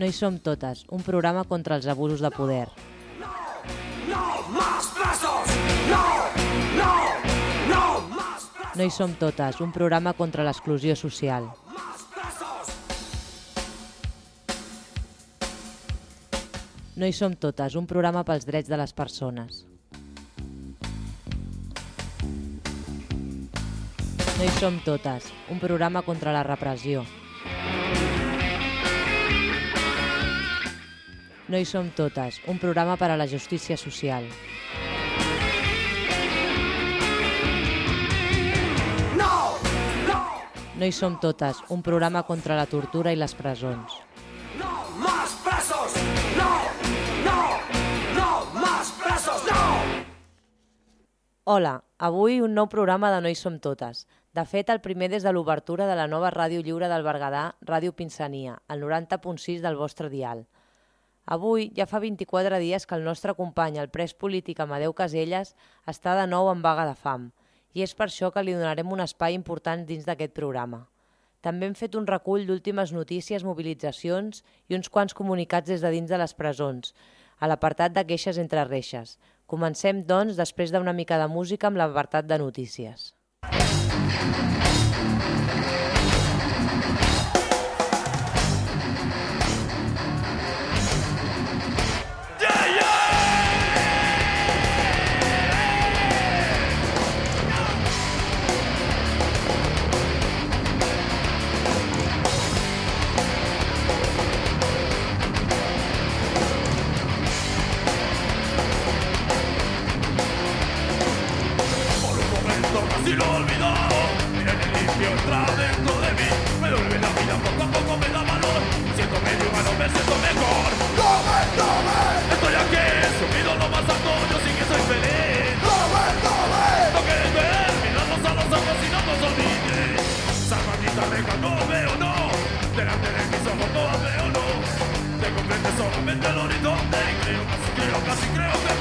No hi som totes, un programa contra els abusos de poder. No más presos. No, no, no más. No hi som totes, un programa contra l'exclusió social. No hi som totes, un programa pels drets de les persones. No hi som totes, un programa contra la repressió. No hi som totes, un programa per a la justícia social. No, no, No hi som totes, un programa contra la tortura i les presons. no más presos. No, no, no más presos. No. Hola, avui un nou programa de No hi som totes. De fet, el primer des de l'obertura de la nova ràdio lliure del Berguedà, Ràdio Pinsania, el 90.6 del vostre dial. Avui ja fa 24 dies que el nostre company, el pres polític Amadeu Caselles, està de nou en vaga de fam, i és per això que li donarem un espai important dins d'aquest programa. També hem fet un recull d'últimes notícies, mobilitzacions i uns quants comunicats des de dins de les presons, a l'apartat de queixes entre reixes. Comencem, doncs, després d'una mica de música amb l'apartat de notícies. Por comprende solamente el horizonte Y creo, casi creo, casi creo que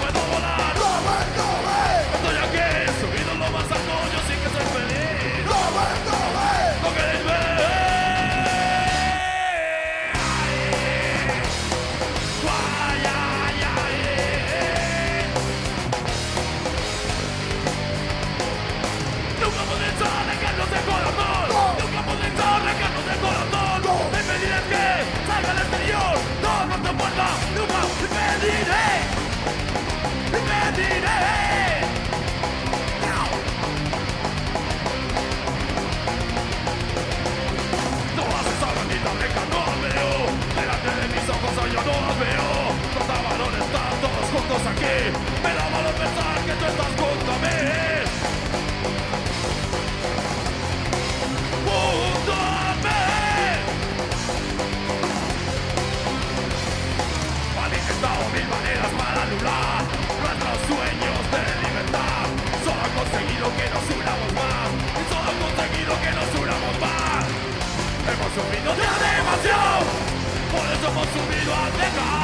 aquí Me da malo pensar que tú estás junto a mí. Junto a mí. Han intentado mil maneras para anular Nuestros sueños de libertad. Solo han conseguido que nos unamos más solo han conseguido que nos unamos más. Hemos sufrido ya demasiado Por eso hemos subido al teclado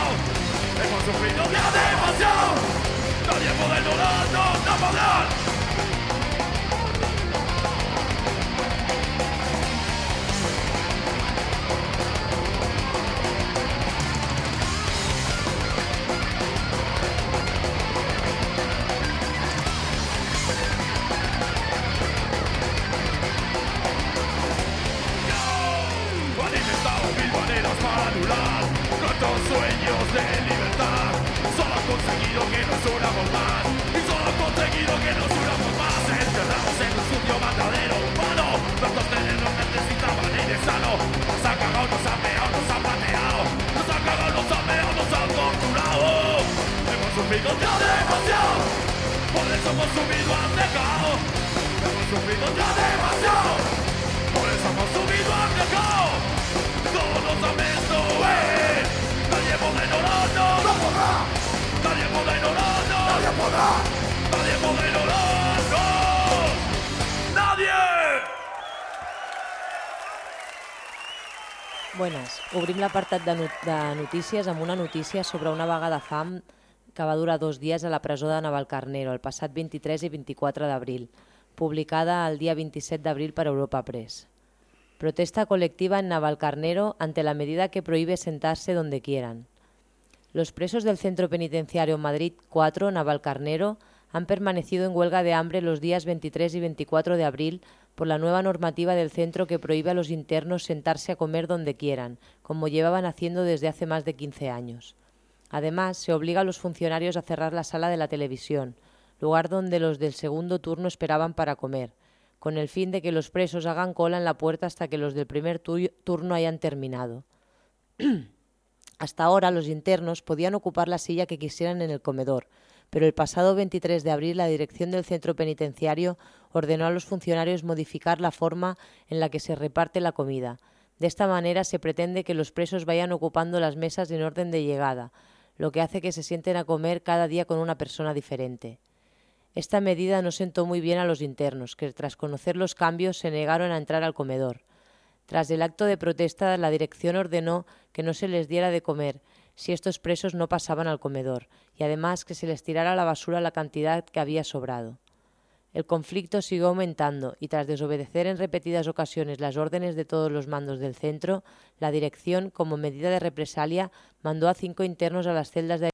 Hemos sufrido ya demasiado Nadie puede ignorarnos, no podrán Subido al pecado, hemos subido ya demasiado, por eso hemos subido al pecado, todos los amigos eh. nadie podrá ignorarnos, no podrá, nadie podrá ignorarnos, nadie podrá, nadie podrá ignorarnos, nadie. Buenas, obrim l'apartat de, not de notícies amb una notícia sobre una vaga de fam que va durar dos dies a la presó de Navalcarnero el passat 23 i 24 d'abril, publicada el dia 27 d'abril per Europa Press. Protesta colectiva en Navalcarnero ante la medida que prohíbe sentarse donde quieran. Los presos del Centro Penitenciario Madrid 4, Navalcarnero, han permanecido en huelga de hambre los días 23 y 24 de abril por la nueva normativa del centro que prohíbe a los internos sentarse a comer donde quieran, como llevaban haciendo desde hace más de 15 años. Además, se obliga a los funcionarios a cerrar la sala de la televisión, lugar donde los del segundo turno esperaban para comer, con el fin de que los presos hagan cola en la puerta hasta que los del primer turno hayan terminado. hasta ahora los internos podían ocupar la silla que quisieran en el comedor, pero el pasado 23 de abril la dirección del centro penitenciario ordenó a los funcionarios modificar la forma en la que se reparte la comida. De esta manera se pretende que los presos vayan ocupando las mesas en orden de llegada, lo que hace que se sienten a comer cada día con una persona diferente. Esta medida no sentó muy bien a los internos, que tras conocer los cambios se negaron a entrar al comedor. Tras el acto de protesta, la dirección ordenó que no se les diera de comer, si estos presos no pasaban al comedor, y además que se les tirara a la basura la cantidad que había sobrado. El conflicto siguió aumentando y tras desobedecer en repetidas ocasiones las órdenes de todos los mandos del centro, la dirección, como medida de represalia, mandó a cinco internos a las celdas de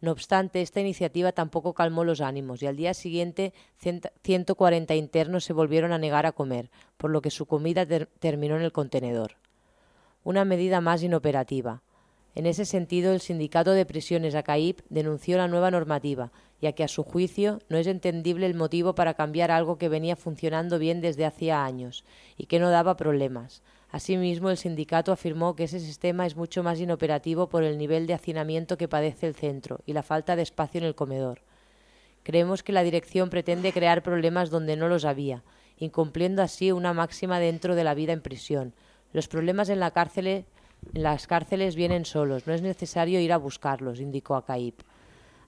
no obstante, esta iniciativa tampoco calmó los ánimos y al día siguiente 140 internos se volvieron a negar a comer, por lo que su comida ter terminó en el contenedor. Una medida más inoperativa. En ese sentido, el sindicato de prisiones ACAIP denunció la nueva normativa, ya que a su juicio no es entendible el motivo para cambiar algo que venía funcionando bien desde hacía años y que no daba problemas. Asimismo, el sindicato afirmó que ese sistema es mucho más inoperativo por el nivel de hacinamiento que padece el centro y la falta de espacio en el comedor. Creemos que la dirección pretende crear problemas donde no los había, incumpliendo así una máxima dentro de la vida en prisión. Los problemas en la cárcel las cárceles vienen solos, no es necesario ir a buscarlos, indicó Acaip,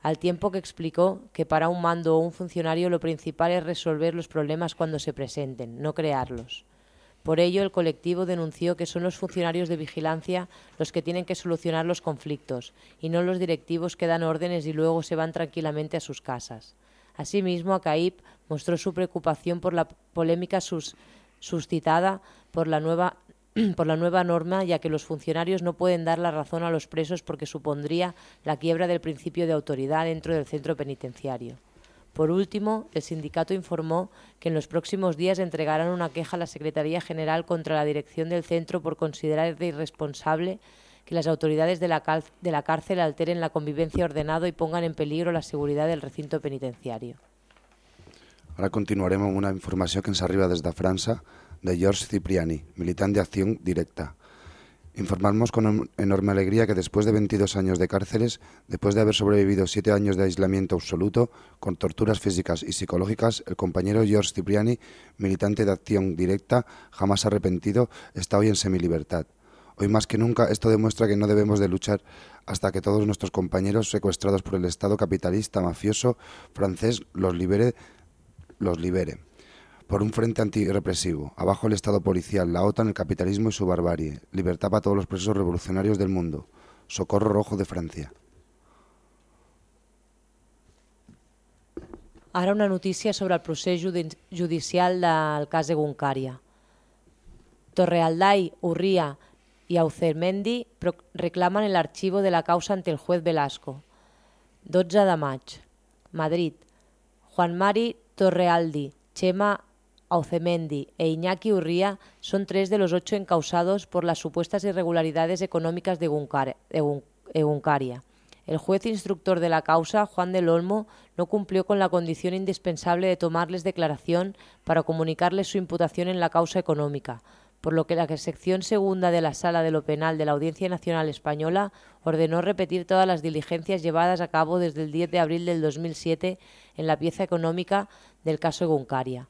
al tiempo que explicó que para un mando o un funcionario lo principal es resolver los problemas cuando se presenten, no crearlos. Por ello, el colectivo denunció que son los funcionarios de vigilancia los que tienen que solucionar los conflictos y no los directivos que dan órdenes y luego se van tranquilamente a sus casas. Asimismo, Acaip mostró su preocupación por la polémica suscitada por la nueva por la nueva norma, ya que los funcionarios no pueden dar la razón a los presos porque supondría la quiebra del principio de autoridad dentro del centro penitenciario. Por último, el sindicato informó que en los próximos días entregarán una queja a la Secretaría General contra la dirección del centro por considerar irresponsable que las autoridades de la, de la cárcel alteren la convivencia ordenada y pongan en peligro la seguridad del recinto penitenciario. Ara continuarem amb una informació que ens arriba des de França de George Cipriani, militant de Acción Directa. Informamos con enorme alegría que después de 22 años de cárceles, después de haber sobrevivido siete años de aislamiento absoluto, con torturas físicas y psicológicas, el compañero George Cipriani, militante de acción directa, jamás arrepentido, está hoy en semilibertad. Hoy más que nunca esto demuestra que no debemos de luchar hasta que todos nuestros compañeros secuestrados por el Estado capitalista mafioso francés los libere los libere. Por un frente antirrepresivo, abajo el Estado policial, la OTAN, el capitalismo y su barbarie, libertad para todos los presos revolucionarios del mundo, socorro rojo de Francia. Ara una notícia sobre el procés judicial del cas de Goncària. Torrealday, Urría y Aucemendi reclaman el archivo de la causa ante el juez Velasco. 12 de. Madrid. Juan Mari Torrealdi, Chema Aucemendi e Iñaki Urría son tres de los ocho encausados por las supuestas irregularidades económicas de Guncaria. El juez instructor de la causa, Juan del Olmo, no cumplió con la condición indispensable de tomarles declaración para comunicarles su imputación en la causa económica, por lo que la sección segunda de la Sala de lo Penal de la Audiencia Nacional Española ordenó repetir todas las diligencias llevadas a cabo desde el 10 de abril del 2007 en la pieza económica del caso Guncaria.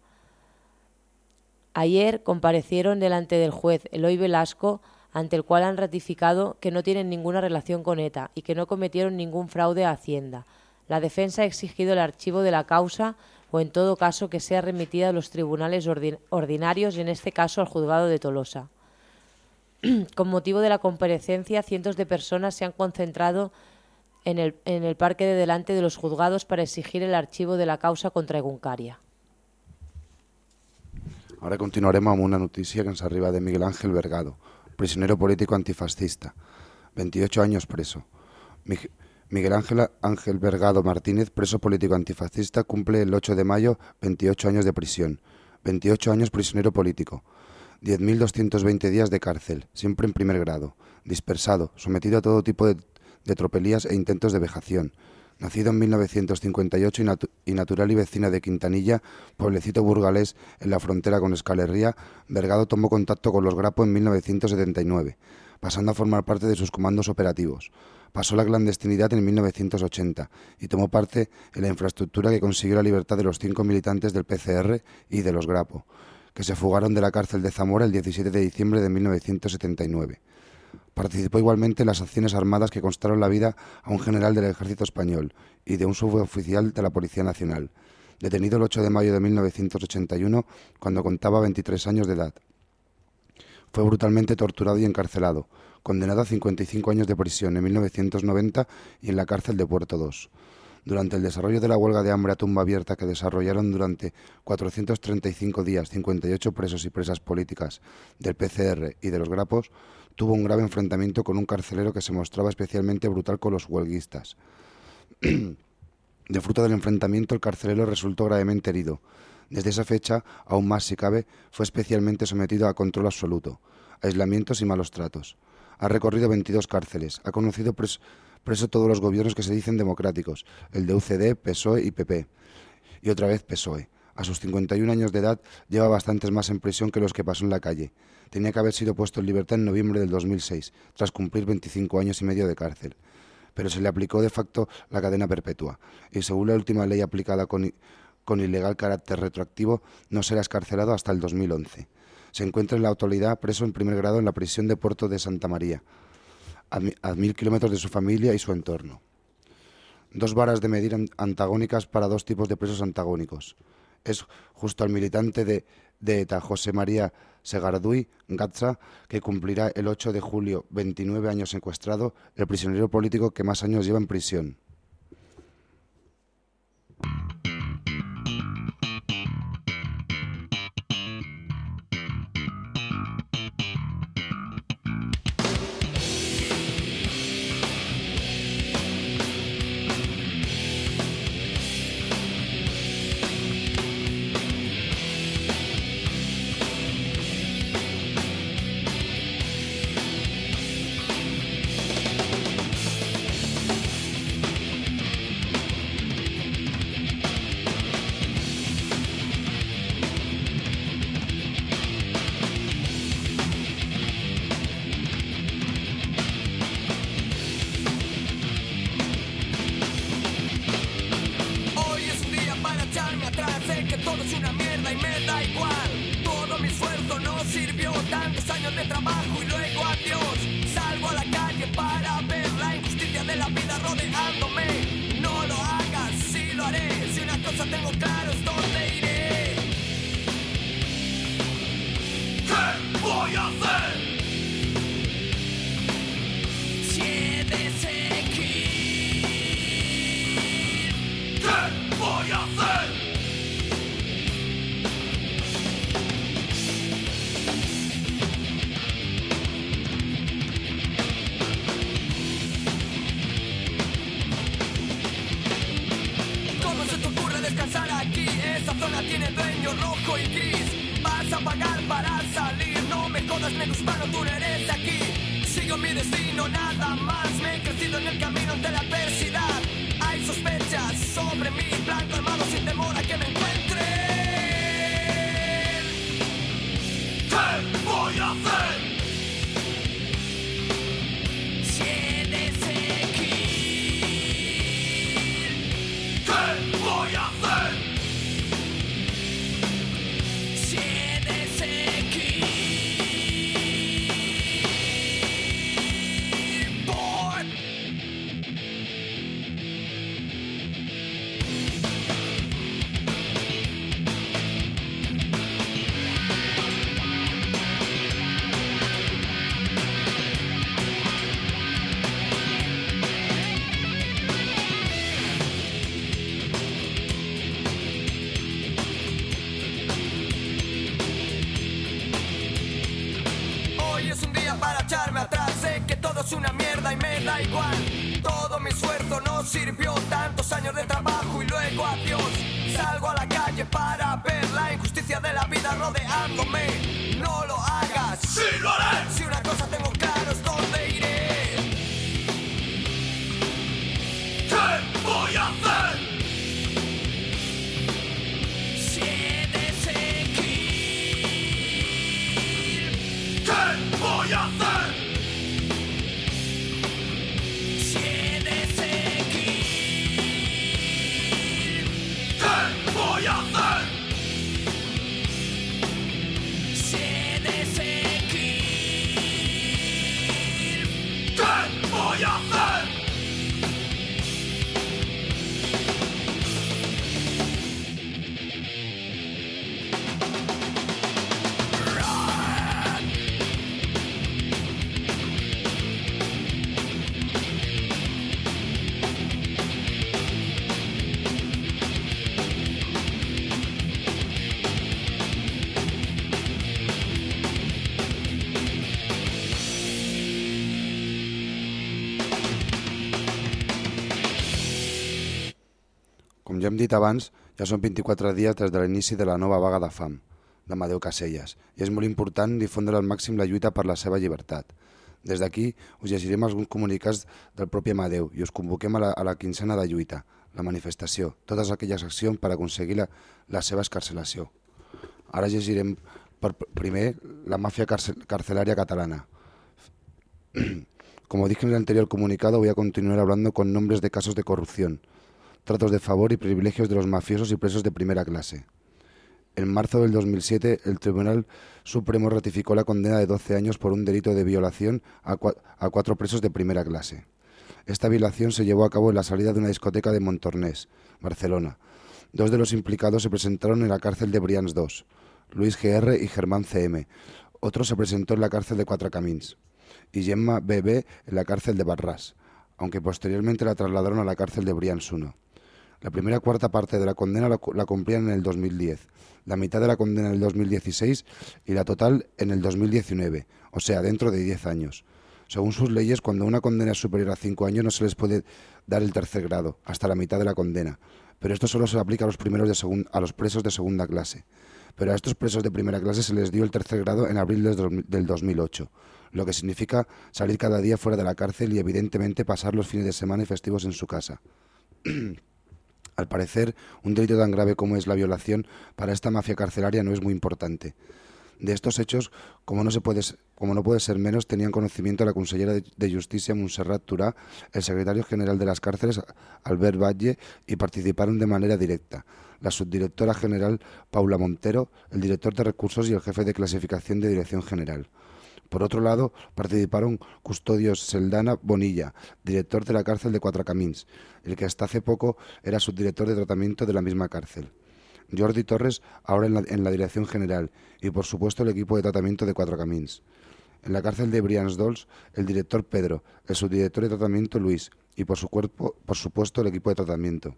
Ayer comparecieron delante del juez Eloy Velasco, ante el cual han ratificado que no tienen ninguna relación con ETA y que no cometieron ningún fraude a Hacienda. La defensa ha exigido el archivo de la causa o en todo caso que sea remitida a los tribunales ordinarios, en este caso al juzgado de Tolosa. Con motivo de la comparecencia, cientos de personas se han concentrado en el, en el parque de delante de los juzgados para exigir el archivo de la causa contra Eguncaria. Ara continuarem amb una notícia que ens arriba de Miguel Ángel Vergado, prisionero político antifascista, 28 años preso. Mig- Miguel Ángel Ángel Vergado Martínez, preso político antifascista, cumple el 8 de mayo 28 años de prisión. 28 años prisionero político. 10.220 días de cárcel, siempre en primer grado. Dispersado, sometido a todo tipo de tropelías e intentos de vejación. Nacido en 1958 y, natu- y natural y vecina de Quintanilla, pueblecito burgalés en la frontera con Escalerría, Vergado tomó contacto con los Grapo en 1979, pasando a formar parte de sus comandos operativos. Pasó la clandestinidad en 1980 y tomó parte en la infraestructura que consiguió la libertad de los cinco militantes del PCR y de los Grapo, que se fugaron de la cárcel de Zamora el 17 de diciembre de 1979. Participó igualmente en las acciones armadas que costaron la vida a un general del ejército español y de un suboficial de la Policía Nacional, detenido el 8 de mayo de 1981 cuando contaba 23 años de edad. Fue brutalmente torturado y encarcelado, condenado a 55 años de prisión en 1990 y en la cárcel de Puerto II. Durante el desarrollo de la huelga de hambre a tumba abierta que desarrollaron durante 435 días 58 presos y presas políticas del PCR y de los grapos, tuvo un grave enfrentamiento con un carcelero que se mostraba especialmente brutal con los huelguistas. De fruto del enfrentamiento, el carcelero resultó gravemente herido. Desde esa fecha, aún más si cabe, fue especialmente sometido a control absoluto, aislamientos y malos tratos. Ha recorrido 22 cárceles, ha conocido pres- preso todos los gobiernos que se dicen democráticos, el de UCD, PSOE y PP, y otra vez PSOE. A sus 51 años de edad lleva bastantes más en prisión que los que pasó en la calle. Tenía que haber sido puesto en libertad en noviembre del 2006, tras cumplir 25 años y medio de cárcel pero se le aplicó de facto la cadena perpetua y según la última ley aplicada con, con ilegal carácter retroactivo no será escarcelado hasta el 2011. Se encuentra en la actualidad preso en primer grado en la prisión de Puerto de Santa María, a, mi- a mil kilómetros de su familia y su entorno. Dos varas de medir an- antagónicas para dos tipos de presos antagónicos. Es justo al militante de, ETA, José María Segarduy Gatza, que cumplirá el 8 de julio 29 años secuestrado, el prisionero político que más años lleva en prisión. Voy a ja hem dit abans, ja són 24 dies des de l'inici de la nova vaga de fam d'Amadeu Caselles i és molt important difondre al màxim la lluita per la seva llibertat. Des d'aquí us llegirem alguns comunicats del propi Amadeu i us convoquem a la, a la quincena de lluita, la manifestació, totes aquelles accions per aconseguir la, la seva escarcelació. Ara llegirem per primer la màfia carcel catalana. Como dije en el anterior comunicado, voy a continuar hablando con nombres de casos de corrupción, tratos de favor y privilegios de los mafiosos y presos de primera clase. En marzo del 2007, el Tribunal Supremo ratificó la condena de 12 años por un delito de violación a, cua a cuatro presos de primera clase. Esta violación se llevó a cabo en la salida de una discoteca de Montornés, Barcelona. Dos de los implicados se presentaron en la cárcel de Brians II, Luis GR y Germán CM. Otro se presentó en la cárcel de Cuatro Camins y Gemma BB en la cárcel de Barras, aunque posteriormente la trasladaron a la cárcel de Brians I. La primera cuarta parte de la condena la, cumplían en el 2010, la mitad de la condena en el 2016 y la total en el 2019, o sea, dentro de 10 años. Según sus leyes, cuando una condena es superior a 5 años no se les puede dar el tercer grado, hasta la mitad de la condena, pero esto solo se aplica a los, primeros de segun, a los presos de segunda clase. Pero a estos presos de primera clase se les dio el tercer grado en abril del 2008, lo que significa salir cada día fuera de la cárcel y evidentemente pasar los fines de semana y festivos en su casa. Al parecer, un delito tan grave como es la violación para esta mafia carcelaria no es muy importante. De estos hechos, como no, se puede, como no puede ser menos, tenían conocimiento la consellera de, Justicia Montserrat Turá, el secretario general de las cárceles Albert Valle y participaron de manera directa la subdirectora general Paula Montero, el director de recursos y el jefe de clasificación de dirección general. Por otro lado, participaron Custodios Seldana Bonilla, director de la cárcel de Cuatro Camins, el que hasta hace poco era subdirector de tratamiento de la misma cárcel. Jordi Torres, ahora en la, dirección general, y por supuesto el equipo de tratamiento de Cuatro Camins. En la cárcel de Brians Dols, el director Pedro, el subdirector de tratamiento Luis, y por, su cuerpo, por supuesto el equipo de tratamiento.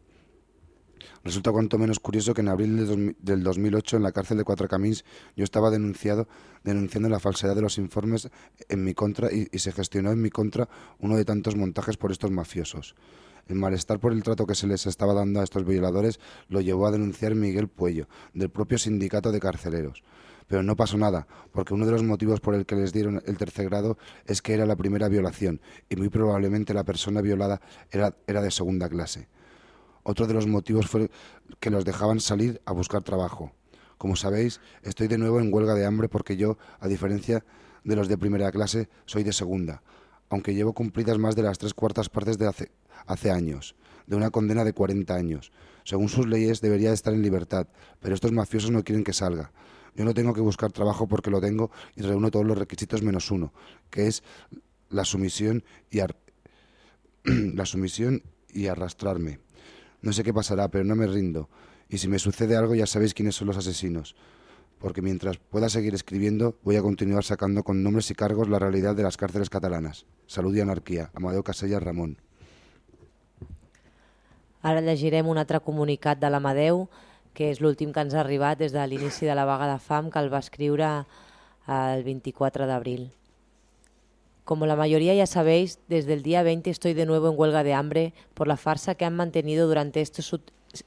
Resulta cuanto menos curioso que en abril del 2008 en la cárcel de Cuatro Camins yo estaba denunciado, denunciando la falsedad de los informes en mi contra y, se gestionó en mi contra uno de tantos montajes por estos mafiosos. El malestar por el trato que se les estaba dando a estos violadores lo llevó a denunciar Miguel Puello, del propio sindicato de carceleros. Pero no pasó nada, porque uno de los motivos por el que les dieron el tercer grado es que era la primera violación y muy probablemente la persona violada era de segunda clase. Otro de los motivos fue que los dejaban salir a buscar trabajo. Como sabéis, estoy de nuevo en huelga de hambre porque yo, a diferencia de los de primera clase, soy de segunda, aunque llevo cumplidas más de las tres cuartas partes de hace, años, de una condena de 40 años. Según sus leyes debería de estar en libertad, pero estos mafiosos no quieren que salga. Yo no tengo que buscar trabajo porque lo tengo y reúno todos los requisitos menos uno, que es la sumisión y, ar la sumisión y arrastrarme. No sé qué pasará, pero no me rindo. Y si me sucede algo ya sabéis quiénes son los asesinos. Porque mientras pueda seguir escribiendo, voy a continuar sacando con nombres y cargos la realidad de las cárceles catalanas. Salud y anarquía. Amadeu Casellas Ramon. Ara llegirem un altre comunicat de l'Amadeu, que és l'últim que ens ha arribat des de l'inici de la vaga de fam, que el va escriure el 24 d'abril. Como la mayoría ya sabéis, desde el día 20 estoy de nuevo en huelga de hambre por la farsa que han mantenido durante estos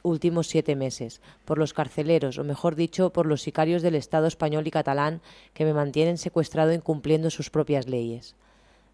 últimos siete meses, por los carceleros, o mejor dicho, por los sicarios del Estado español y catalán que me mantienen secuestrado incumpliendo sus propias leyes.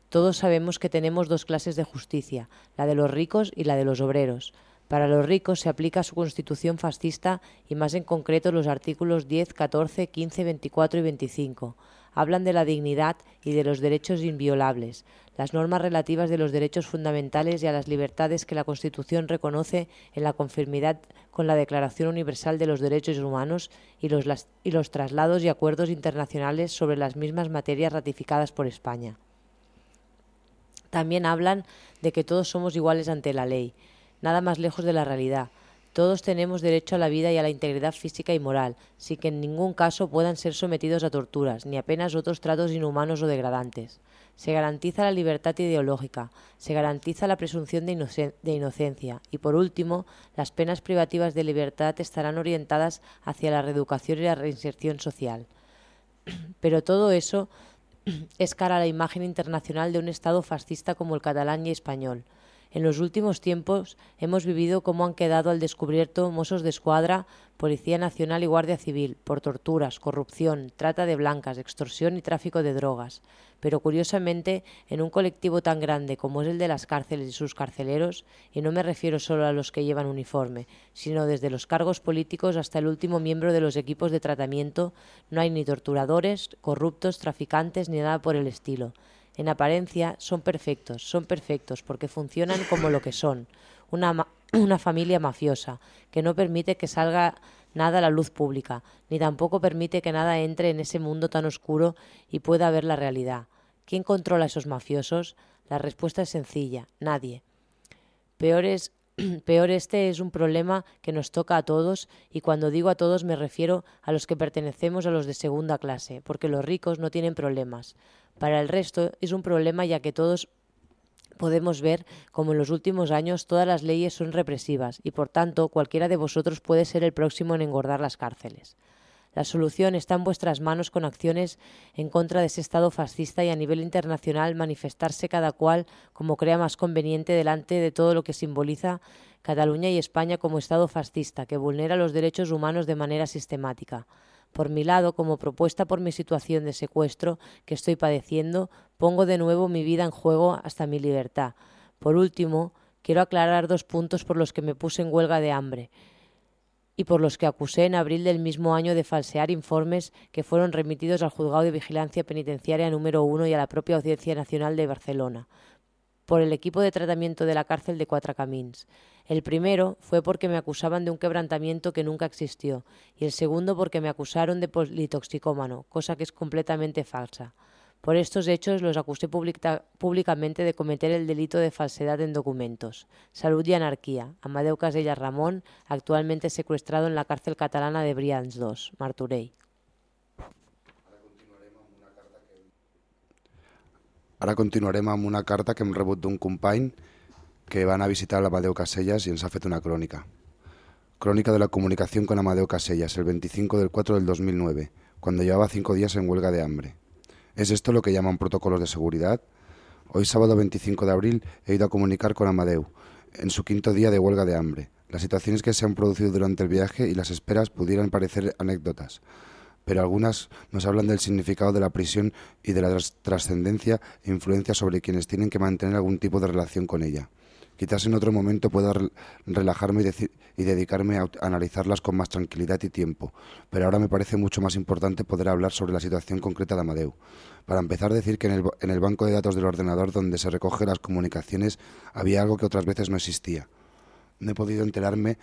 Todos sabemos que tenemos dos clases de justicia, la de los ricos y la de los obreros. Para los ricos se aplica su constitución fascista y más en concreto los artículos 10, 14, 15, 24 y 25. Hablan de la dignidad y de los derechos inviolables, las normas relativas de los derechos fundamentales y a las libertades que la Constitución reconoce en la conformidad con la Declaración Universal de los Derechos Humanos y los, y los traslados y acuerdos internacionales sobre las mismas materias ratificadas por España. También hablan de que todos somos iguales ante la ley, nada más lejos de la realidad. Todos tenemos derecho a la vida y a la integridad física y moral, sin que en ningún caso puedan ser sometidos a torturas, ni apenas otros tratos inhumanos o degradantes. Se garantiza la libertad ideológica, se garantiza la presunción de, de, inocencia y, por último, las penas privativas de libertad estarán orientadas hacia la reeducación y la reinserción social. Pero todo eso es cara a la imagen internacional de un Estado fascista como el catalán y español. En los últimos tiempos hemos vivido cómo han quedado al descubierto mozos de escuadra, Policía Nacional y Guardia Civil por torturas, corrupción, trata de blancas, extorsión y tráfico de drogas. Pero curiosamente, en un colectivo tan grande como es el de las cárceles y sus carceleros, y no me refiero solo a los que llevan uniforme, sino desde los cargos políticos hasta el último miembro de los equipos de tratamiento, no hay ni torturadores, corruptos, traficantes ni nada por el estilo. En apariencia son perfectos, son perfectos porque funcionan como lo que son, una, una familia mafiosa, que no permite que salga nada a la luz pública, ni tampoco permite que nada entre en ese mundo tan oscuro y pueda ver la realidad. ¿Quién controla a esos mafiosos? La respuesta es sencilla, nadie. Peor es Peor este es un problema que nos toca a todos y cuando digo a todos me refiero a los que pertenecemos a los de segunda clase, porque los ricos no tienen problemas. Para el resto es un problema ya que todos podemos ver como en los últimos años todas las leyes son represivas y por tanto cualquiera de vosotros puede ser el próximo en engordar las cárceles. La solución está en vuestras manos con acciones en contra de ese Estado fascista y a nivel internacional manifestarse cada cual como crea más conveniente delante de todo lo que simboliza Cataluña y España como Estado fascista que vulnera los derechos humanos de manera sistemática. Por mi lado, como propuesta por mi situación de secuestro que estoy padeciendo, pongo de nuevo mi vida en juego hasta mi libertad. Por último, quiero aclarar dos puntos por los que me puse en huelga de hambre y por los que acusé en abril del mismo año de falsear informes que fueron remitidos al Juzgado de Vigilancia Penitenciaria número 1 y a la propia Audiencia Nacional de Barcelona, por el equipo de tratamiento de la cárcel de Cuatro Camins. El primero fue porque me acusaban de un quebrantamiento que nunca existió, y el segundo porque me acusaron de politoxicómano, cosa que es completamente falsa. Por estos hechos los acusé públicamente de cometer el delito de falsedad en documentos. Salud y anarquía. Amadeu Casellas Ramón, actualmente secuestrado en la cárcel catalana de Brians II, Martorell. Ara continuarem amb una carta que hem rebut d'un company que van a visitar l'Amadeu Casellas i ens ha fet una crònica. Crónica de la comunicación con Amadeo Casellas, el 25 del 4 del 2009, cuando llevaba cinco días en huelga de hambre. ¿Es esto lo que llaman protocolos de seguridad? Hoy sábado 25 de abril he ido a comunicar con Amadeu en su quinto día de huelga de hambre. Las situaciones que se han producido durante el viaje y las esperas pudieran parecer anécdotas, pero algunas nos hablan del significado de la prisión y de la trascendencia e influencia sobre quienes tienen que mantener algún tipo de relación con ella. Quizás en otro momento pueda relajarme y, dedicarme a analizarlas con más tranquilidad y tiempo, pero ahora me parece mucho más importante poder hablar sobre la situación concreta de Amadeu. Para empezar, decir que en el banco de datos del ordenador donde se recogen las comunicaciones había algo que otras veces no existía. No he podido enterarme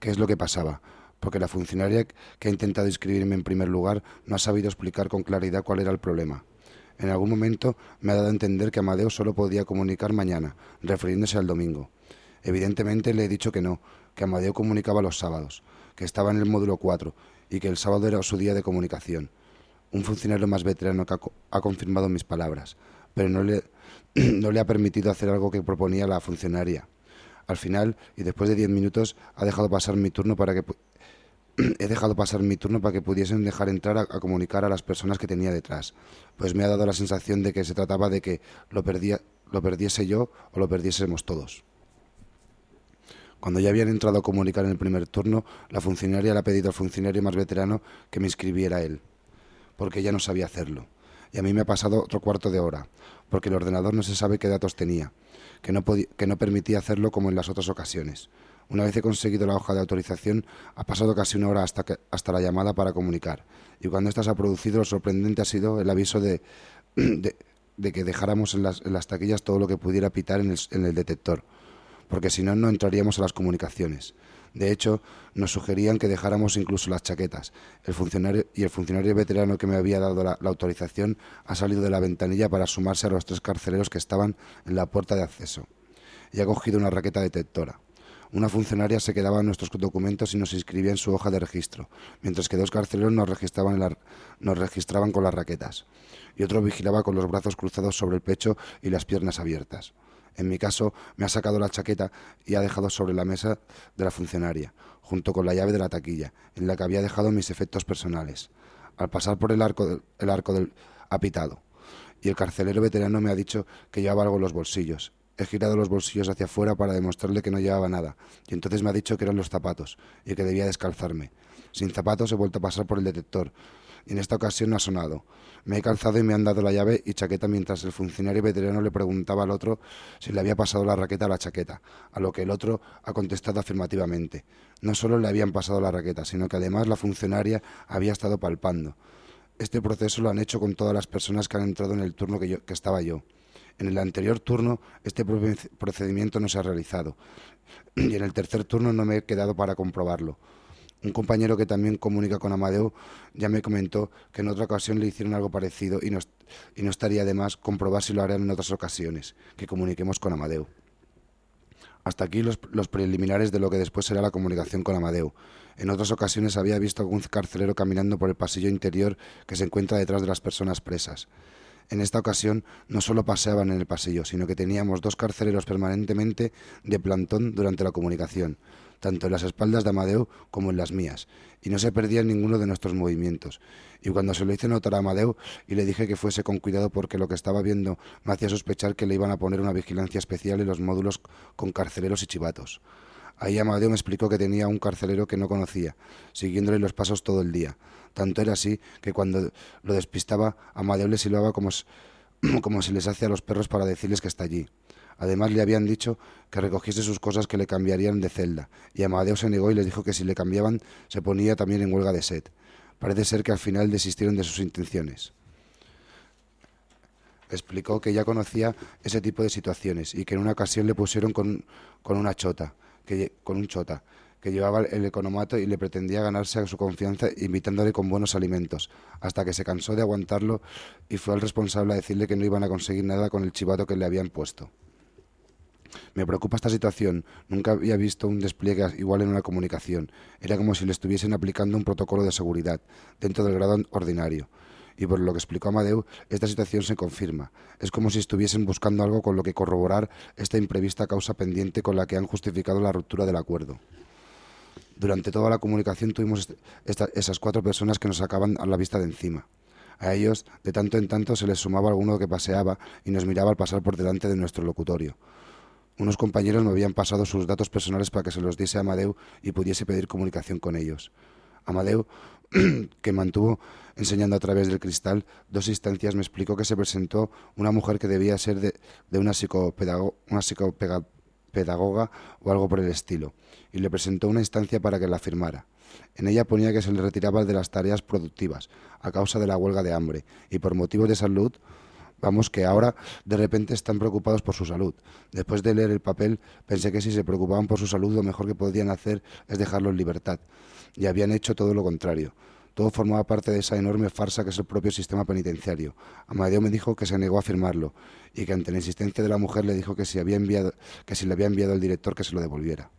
qué es lo que pasaba, porque la funcionaria que ha intentado inscribirme en primer lugar no ha sabido explicar con claridad cuál era el problema. En algún momento me ha dado a entender que Amadeo solo podía comunicar mañana, refiriéndose al domingo. Evidentemente le he dicho que no, que Amadeo comunicaba los sábados, que estaba en el módulo 4 y que el sábado era su día de comunicación. Un funcionario más veterano ha, confirmado mis palabras, pero no le ha permitido hacer algo que proponía la funcionaria. Al final, y después de diez minutos, ha dejado pasar mi turno para que, he dejado pasar mi turno para que pudiesen dejar entrar a, comunicar a las personas que tenía detrás. Pues me ha dado la sensación de que se trataba de que lo, perdía, lo perdiese yo o lo perdiésemos todos. Cuando ya habían entrado a comunicar en el primer turno, la funcionaria le ha pedido al funcionario más veterano que me inscribiera él, porque ella no sabía hacerlo. Y a mí me ha pasado otro cuarto de hora, porque el ordenador no se sabe qué datos tenía, que no, que no permitía hacerlo como en las otras ocasiones. Una vez he conseguido la hoja de autorización, ha pasado casi una hora hasta, que, la llamada para comunicar. Y cuando esta se ha producido, lo sorprendente ha sido el aviso de, que dejáramos en las, en las, taquillas todo lo que pudiera pitar en el, en el detector, porque si no, no entraríamos a las comunicaciones. De hecho, nos sugerían que dejáramos incluso las chaquetas. El funcionario y el funcionario veterano que me había dado la, la, autorización ha salido de la ventanilla para sumarse a los tres carceleros que estaban en la puerta de acceso y ha cogido una raqueta detectora. Una funcionaria se quedaba en nuestros documentos y nos inscribía en su hoja de registro, mientras que dos carceleros nos registraban, con las raquetas y otro vigilaba con los brazos cruzados sobre el pecho y las piernas abiertas. En mi caso, me ha sacado la chaqueta y ha dejado sobre la mesa de la funcionaria, junto con la llave de la taquilla, en la que había dejado mis efectos personales. Al pasar por el arco, del, el arco del apitado, y el carcelero veterano me ha dicho que llevaba algo en los bolsillos. He girado los bolsillos hacia afuera para demostrarle que no llevaba nada, y entonces me ha dicho que eran los zapatos, y que debía descalzarme. Sin zapatos he vuelto a pasar por el detector, y en esta ocasión no ha sonado. Me he calzado y me han dado la llave y chaqueta mientras el funcionario veterano le preguntaba al otro si le había pasado la raqueta a la chaqueta, a lo que el otro ha contestado afirmativamente. No solo le habían pasado la raqueta, sino que además la funcionaria había estado palpando. Este proceso lo han hecho con todas las personas que han entrado en el turno que, yo, que estaba yo. En el anterior turno este procedimiento no se ha realizado y en el tercer turno no me he quedado para comprobarlo. Un compañero que también comunica con Amadeu ya me comentó que en otra ocasión le hicieron algo parecido y no, y no estaría de más comprobar si lo harán en otras ocasiones, que comuniquemos con Amadeu. Hasta aquí los, preliminares de lo que después será la comunicación con Amadeu. En otras ocasiones había visto algún carcelero caminando por el pasillo interior que se encuentra detrás de las personas presas. En esta ocasión no solo paseaban en el pasillo, sino que teníamos dos carceleros permanentemente de plantón durante la comunicación tanto en las espaldas de Amadeu como en las mías, y no se perdía ninguno de nuestros movimientos. Y cuando se lo hice notar a Amadeu y le dije que fuese con cuidado porque lo que estaba viendo me hacía sospechar que le iban a poner una vigilancia especial en los módulos con carceleros y chivatos. Ahí Amadeu me explicó que tenía un carcelero que no conocía, siguiéndole los pasos todo el día. Tanto era así que cuando lo despistaba, Amadeu le silbaba como, como se les hace a los perros para decirles que está allí. Además le habían dicho que recogiese sus cosas que le cambiarían de celda, y Amadeo se negó y les dijo que si le cambiaban se ponía también en huelga de sed. Parece ser que al final desistieron de sus intenciones. Explicó que ya conocía ese tipo de situaciones y que en una ocasión le pusieron con, con una chota, que, con un chota, que llevaba el economato y le pretendía ganarse a su confianza invitándole con buenos alimentos, hasta que se cansó de aguantarlo y fue el responsable a decirle que no iban a conseguir nada con el chivato que le habían puesto. Me preocupa esta situación. Nunca había visto un despliegue igual en una comunicación. Era como si le estuviesen aplicando un protocolo de seguridad dentro del grado ordinario. Y por lo que explicó Amadeu, esta situación se confirma. Es como si estuviesen buscando algo con lo que corroborar esta imprevista causa pendiente con la que han justificado la ruptura del acuerdo. Durante toda la comunicación tuvimos esas cuatro personas que nos sacaban a la vista de encima. A ellos, de tanto en tanto, se les sumaba alguno que paseaba y nos miraba al pasar por delante de nuestro locutorio. Unos compañeros me habían pasado sus datos personales para que se los diese a Amadeu y pudiese pedir comunicación con ellos. Amadeu, que mantuvo enseñando a través del cristal dos instancias, me explicó que se presentó una mujer que debía ser de, una, psicopedago, una psicopedagoga o algo por el estilo, y le presentó una instancia para que la firmara. En ella ponía que se le retiraba de las tareas productivas a causa de la huelga de hambre y por motivos de salud Vamos, que ahora de repente están preocupados por su salud. Después de leer el papel, pensé que si se preocupaban por su salud, lo mejor que podían hacer es dejarlo en libertad. Y habían hecho todo lo contrario. Todo formaba parte de esa enorme farsa que es el propio sistema penitenciario. Amadeo me dijo que se negó a firmarlo y que ante la insistencia de la mujer le dijo que si, había enviado, que si le había enviado el director que se lo devolviera.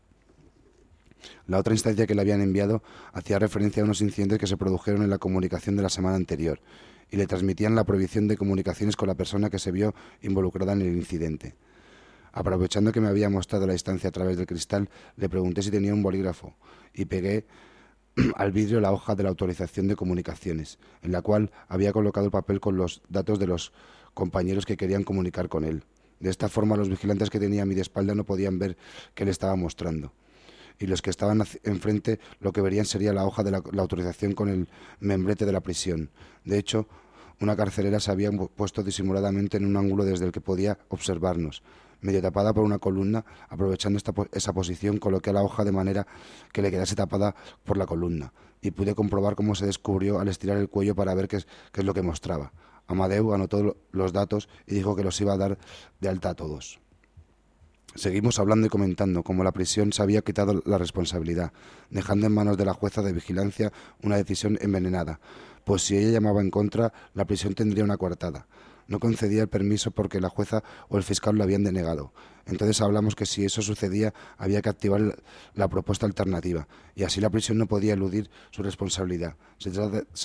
La otra instancia que le habían enviado hacía referencia a unos incidentes que se produjeron en la comunicación de la semana anterior y le transmitían la prohibición de comunicaciones con la persona que se vio involucrada en el incidente. Aprovechando que me había mostrado la distancia a través del cristal, le pregunté si tenía un bolígrafo y pegué al vidrio la hoja de la autorización de comunicaciones, en la cual había colocado el papel con los datos de los compañeros que querían comunicar con él. De esta forma los vigilantes que tenía a mi espalda no podían ver qué le estaba mostrando. Y los que estaban enfrente lo que verían sería la hoja de la, la autorización con el membrete de la prisión. De hecho, una carcelera se había puesto disimuladamente en un ángulo desde el que podía observarnos. Medio tapada por una columna, aprovechando esta, esa posición, coloqué la hoja de manera que le quedase tapada por la columna y pude comprobar cómo se descubrió al estirar el cuello para ver qué es, qué es lo que mostraba. Amadeu anotó los datos y dijo que los iba a dar de alta a todos. Seguimos hablando y comentando cómo la prisión se había quitado la responsabilidad, dejando en manos de la jueza de vigilancia una decisión envenenada, pues si ella llamaba en contra, la prisión tendría una coartada. No concedía el permiso porque la jueza o el fiscal lo habían denegado. Entonces hablamos que si eso sucedía había que activar la propuesta alternativa y así la prisión no podía eludir su responsabilidad. Se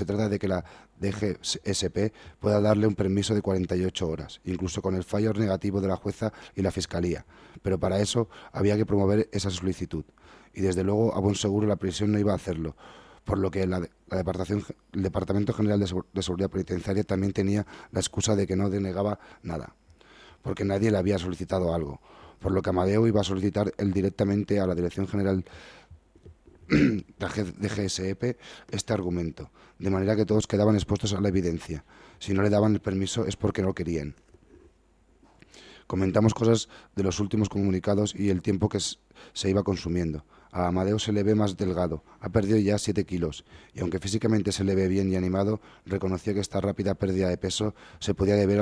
trata, de que la DGSP pueda darle un permiso de 48 horas, incluso con el fallo negativo de la jueza y la fiscalía. Pero para eso había que promover esa solicitud. Y desde luego, a buen seguro, la prisión no iba a hacerlo por lo que la, el Departamento General de, Seguridad Penitenciaria también tenía la excusa de que no denegaba nada, porque nadie le había solicitado algo, por lo que Amadeo iba a solicitar él directamente a la Dirección General de GSEP este argumento, de manera que todos quedaban expuestos a la evidencia. Si no le daban el permiso es porque no querían. Comentamos cosas de los últimos comunicados y el tiempo que se iba consumiendo. A Amadeo se le ve más delgado, ha perdido ya siete kilos, y aunque físicamente se le ve bien y animado, reconoció que esta rápida pérdida de peso se podía deber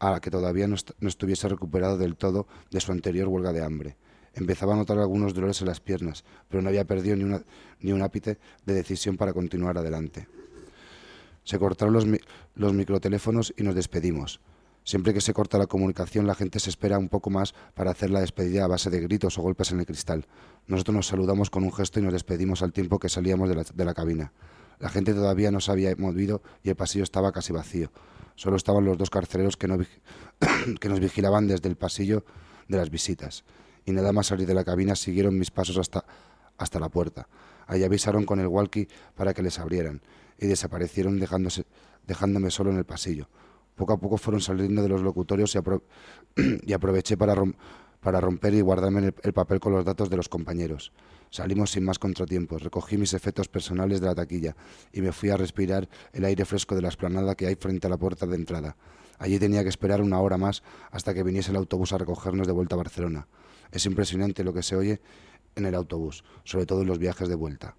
a, que todavía no, estuviese recuperado del todo de su anterior huelga de hambre. Empezaba a notar algunos dolores en las piernas, pero no había perdido ni, un ápice de decisión para continuar adelante. Se cortaron los, los microteléfonos y nos despedimos. Siempre que se corta la comunicación, la gente se espera un poco más para hacer la despedida a base de gritos o golpes en el cristal. Nosotros nos saludamos con un gesto y nos despedimos al tiempo que salíamos de la, cabina. La gente todavía no se había movido y el pasillo estaba casi vacío. Solo estaban los dos carceleros que, nos vigilaban desde el pasillo de las visitas. Y nada más salir de la cabina siguieron mis pasos hasta, hasta la puerta. Allí avisaron con el walkie para que les abrieran y desaparecieron dejándome solo en el pasillo. Poco a poco fueron saliendo de los locutorios y, aproveché para, para, romper y guardarme el, papel con los datos de los compañeros. Salimos sin más contratiempos, recogí mis efectos personales de la taquilla y me fui a respirar el aire fresco de la esplanada que hay frente a la puerta de entrada. Allí tenía que esperar una hora más hasta que viniese el autobús a recogernos de vuelta a Barcelona. Es impresionante lo que se oye en el autobús, sobre todo en los viajes de vuelta.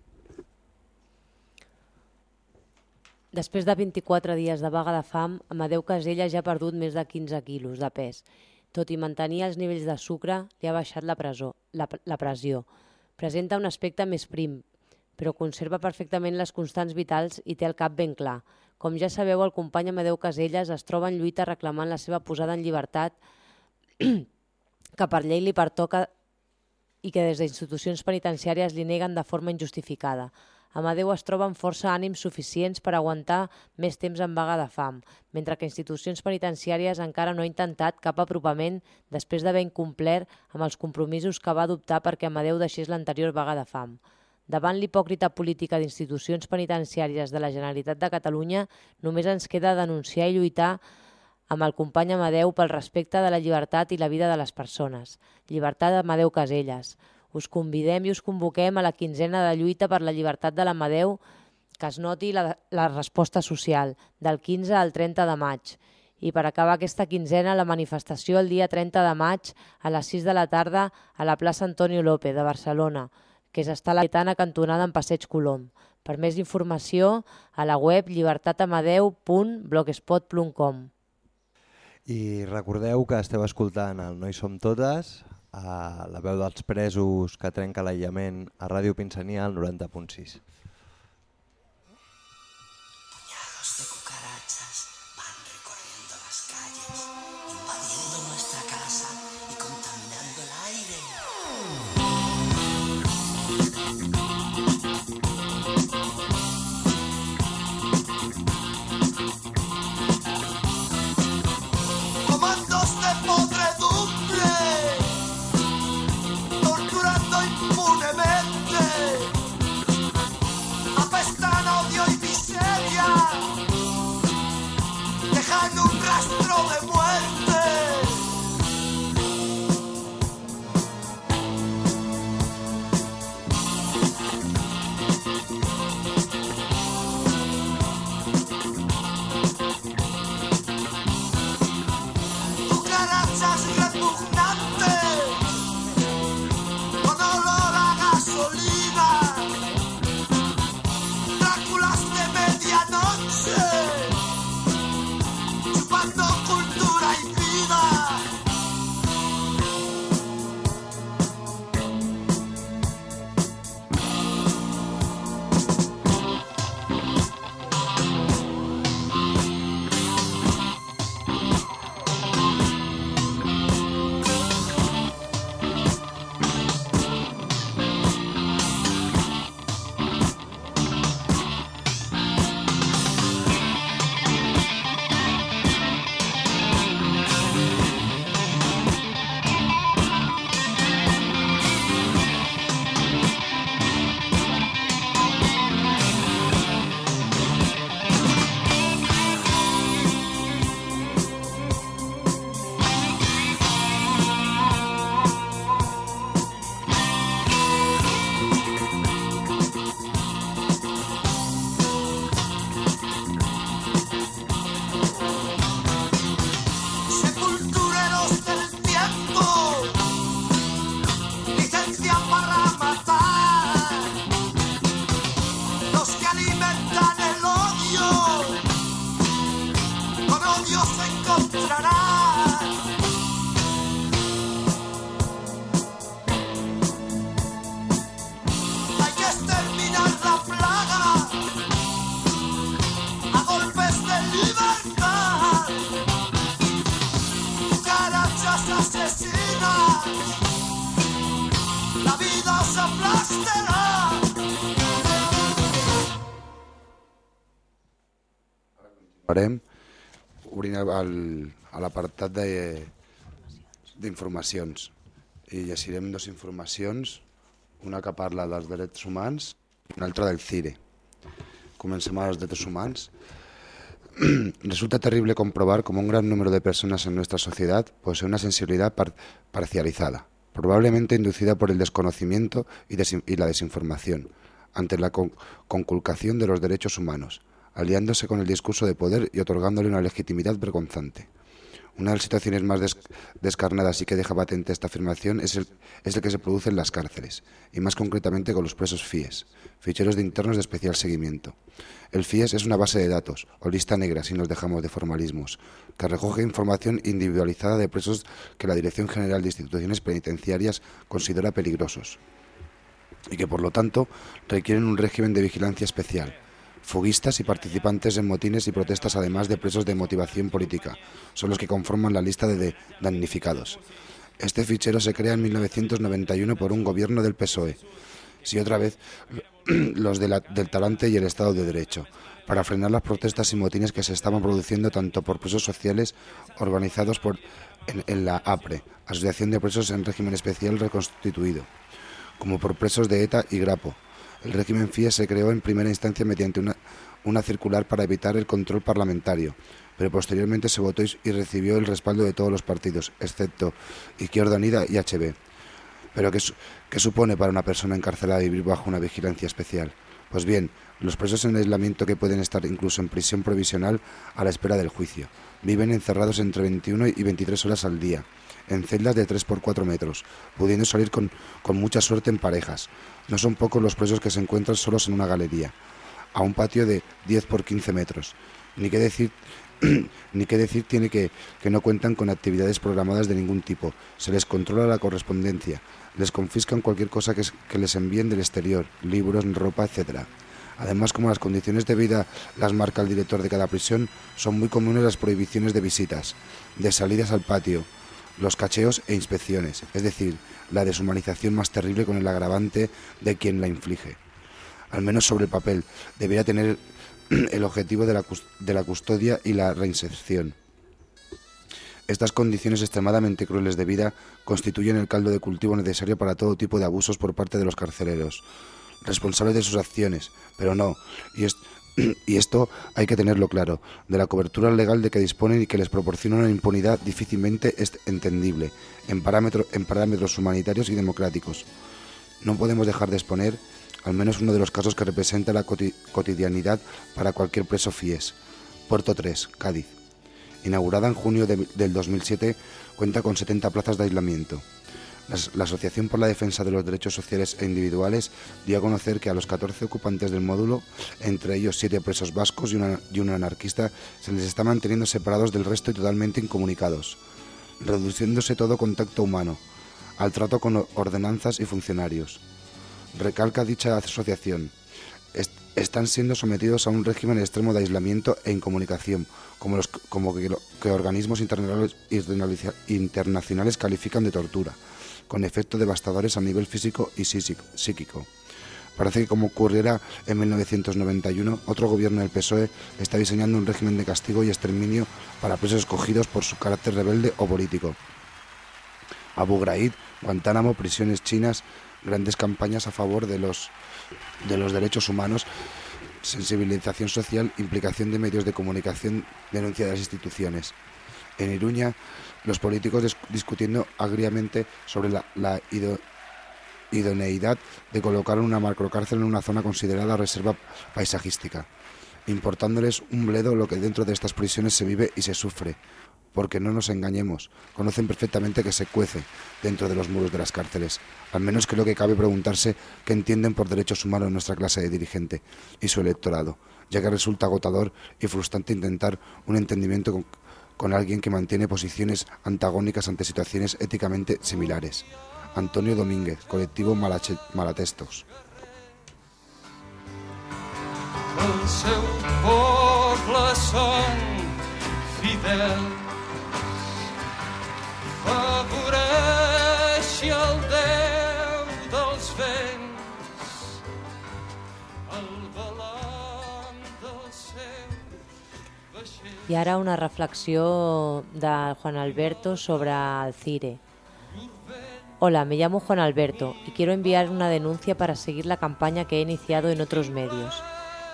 Després de 24 dies de vaga de fam, Amadeu Casella ja ha perdut més de 15 quilos de pes. Tot i mantenir els nivells de sucre, li ha baixat la, presó, la, la pressió. Presenta un aspecte més prim, però conserva perfectament les constants vitals i té el cap ben clar. Com ja sabeu, el company Amadeu Caselles es troba en lluita reclamant la seva posada en llibertat que per llei li pertoca i que des d'institucions penitenciàries li neguen de forma injustificada. Amadeu es troba amb força ànims suficients per aguantar més temps en vaga de fam, mentre que institucions penitenciàries encara no ha intentat cap apropament després d'haver incomplert amb els compromisos que va adoptar perquè Amadeu deixés l'anterior vaga de fam. Davant l'hipòcrita política d'institucions penitenciàries de la Generalitat de Catalunya, només ens queda denunciar i lluitar amb el company Amadeu pel respecte de la llibertat i la vida de les persones. Llibertat d'Amadeu Caselles. Us convidem i us convoquem a la quinzena de lluita per la llibertat de l'Amadeu que es noti la, la resposta social del 15 al 30 de maig. I per acabar aquesta quinzena, la manifestació el dia 30 de maig a les 6 de la tarda a la plaça Antonio López de Barcelona, que s'està a la Letana cantonada en Passeig Colom. Per més informació, a la web llibertatamadeu.blogspot.com I recordeu que esteu escoltant el Noi som totes, a la veu dels presos que trenca l'aïllament a Ràdio Pinsania al 90.6. el, a l'apartat d'informacions i llegirem dues informacions, una que parla dels drets humans i una altra del CIRE. Comencem amb els drets humans. Resulta terrible comprobar cómo un gran número de personas en nuestra sociedad posee una sensibilidad par- parcializada, probablemente inducida por el desconocimiento y la desinformación, ante la con- conculcación de los derechos humanos, aliándose con el discurso de poder y otorgándole una legitimidad vergonzante. Una de las situaciones más des- descarnadas y que deja patente esta afirmación es el, es el que se produce en las cárceles, y más concretamente con los presos FIES, ficheros de internos de especial seguimiento. El FIES es una base de datos, o lista negra si nos dejamos de formalismos, que recoge información individualizada de presos que la Dirección General de Instituciones Penitenciarias considera peligrosos y que por lo tanto requieren un régimen de vigilancia especial. Fuguistas y participantes en motines y protestas, además de presos de motivación política, son los que conforman la lista de damnificados. Este fichero se crea en 1991 por un gobierno del PSOE, sí otra vez los del talante y el Estado de Derecho, para frenar las protestas y motines que se estaban produciendo tanto por presos sociales organizados por, en la APRE, Asociación de Presos en Régimen Especial Reconstituido, como por presos de ETA y Grapo. El régimen FIES se creó en primera instancia mediante una, circular para evitar el control parlamentario, pero posteriormente se votó y, recibió el respaldo de todos los partidos, excepto Izquierda Unida y HB. Pero ¿qué, qué supone para una persona encarcelada vivir bajo una vigilancia especial? Pues bien, los presos en aislamiento que pueden estar incluso en prisión provisional a la espera del juicio viven encerrados entre 21 y 23 horas al día, en celdas de 3 por 4 metros, pudiendo salir con, con mucha suerte en parejas. No son pocos los presos que se encuentran solos en una galería, a un patio de 10 por 15 metros. Ni qué decir, ni qué decir tiene que, que no cuentan con actividades programadas de ningún tipo. Se les controla la correspondencia, les confiscan cualquier cosa que, que les envíen del exterior, libros, ropa, etcétera. Además, como las condiciones de vida las marca el director de cada prisión, son muy comunes las prohibiciones de visitas, de salidas al patio, los cacheos e inspecciones, es decir, la deshumanización más terrible con el agravante de quien la inflige. Al menos sobre el papel, debería tener el objetivo de la, de la custodia y la reinserción. Estas condiciones extremadamente crueles de vida constituyen el caldo de cultivo necesario para todo tipo de abusos por parte de los carceleros, responsables de sus acciones, pero no, y, y esto hay que tenerlo claro, de la cobertura legal de que disponen y que les proporciona una impunidad difícilmente es entendible en, parámetro- en parámetros humanitarios y democráticos. No podemos dejar de exponer al menos uno de los casos que representa la coti- cotidianidad para cualquier preso FIES. Puerto 3, Cádiz. Inaugurada en junio de- del 2007, cuenta con 70 plazas de aislamiento. La Asociación por la Defensa de los Derechos Sociales e Individuales dio a conocer que a los 14 ocupantes del módulo, entre ellos 7 presos vascos y, una- y un anarquista, se les está manteniendo separados del resto y totalmente incomunicados, reduciéndose todo contacto humano, al trato con ordenanzas y funcionarios. Recalca dicha asociación. est- están siendo sometidos a un régimen extremo de aislamiento e incomunicación, como, los, como que, que organismos internacionales, internacionales califican de tortura, con efectos devastadores a nivel físico y psíquico. Parece que como ocurriera en 1991, otro gobierno del PSOE está diseñando un régimen de castigo y exterminio para presos escogidos por su carácter rebelde o político. Abu Ghraib, Guantánamo, prisiones chinas, grandes campañas a favor de los, de los derechos humanos, sensibilización social, implicación de medios de comunicación, denuncia de las instituciones. En Iruña, los políticos dis- discutiendo agriamente sobre la, la ido- idoneidad de colocar una macrocárcel en una zona considerada reserva paisajística, importándoles un bledo lo que dentro de estas prisiones se vive y se sufre, porque no nos engañemos, conocen perfectamente que se cuece dentro de los muros de las cárceles. Al menos creo que cabe preguntarse qué entienden por derechos humanos nuestra clase de dirigente y su electorado, ya que resulta agotador y frustrante intentar un entendimiento con, alguien que mantiene posiciones antagónicas ante situaciones éticamente similares. Antonio Domínguez, colectivo Malatestos. Y ahora una reflexión de Juan Alberto sobre el CIRE. Hola, me llamo Juan Alberto y quiero enviar una denuncia para seguir la campaña que he iniciado en otros medios.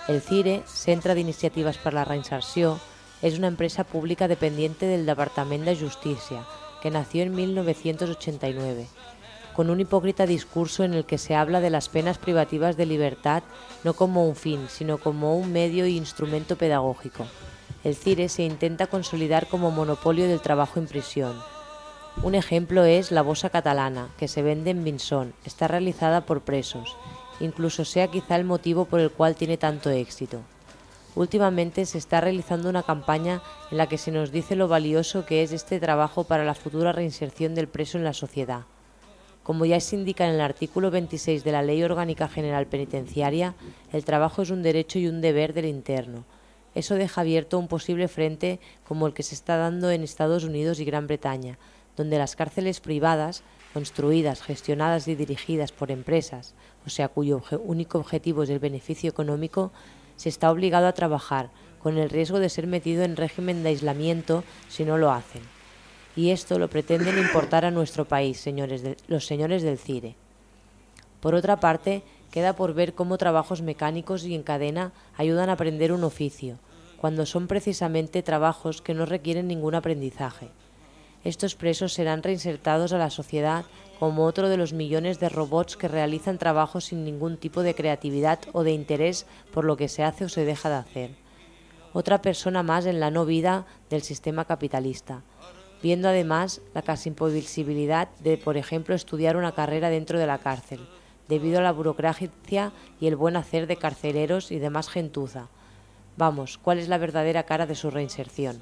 El CIRE, Centre d'Iniciatives per la Reinserció, es una empresa pública dependiente del Departamento de Justicia, que nació en 1989 con un hipócrita discurso en el que se habla de las penas privativas de libertad no como un fin, sino como un medio e instrumento pedagógico. El CIRE se intenta consolidar como monopolio del trabajo en prisión. Un ejemplo es la bosa catalana, que se vende en Vinson, está realizada por presos, incluso sea quizá el motivo por el cual tiene tanto éxito. Últimamente se está realizando una campaña en la que se nos dice lo valioso que es este trabajo para la futura reinserción del preso en la sociedad. Como ya se indica en el artículo 26 de la Ley Orgánica General Penitenciaria, el trabajo es un derecho y un deber del interno. Eso deja abierto un posible frente como el que se está dando en Estados Unidos y Gran Bretaña, donde las cárceles privadas, construidas, gestionadas y dirigidas por empresas, o sea, cuyo único objetivo es el beneficio económico, se está obligado a trabajar, con el riesgo de ser metido en régimen de aislamiento si no lo hacen. Y esto lo pretenden importar a nuestro país, señores los señores del CIRE. Por otra parte, queda por ver cómo trabajos mecánicos y en cadena ayudan a aprender un oficio, cuando son precisamente trabajos que no requieren ningún aprendizaje. Estos presos serán reinsertados a la sociedad como otro de los millones de robots que realizan trabajos sin ningún tipo de creatividad o de interés por lo que se hace o se deja de hacer. Otra persona más en la no vida del sistema capitalista, viendo además la casi imposibilidad de, por ejemplo, estudiar una carrera dentro de la cárcel, debido a la burocracia y el buen hacer de carceleros y demás gentuza. Vamos, ¿cuál es la verdadera cara de su reinserción?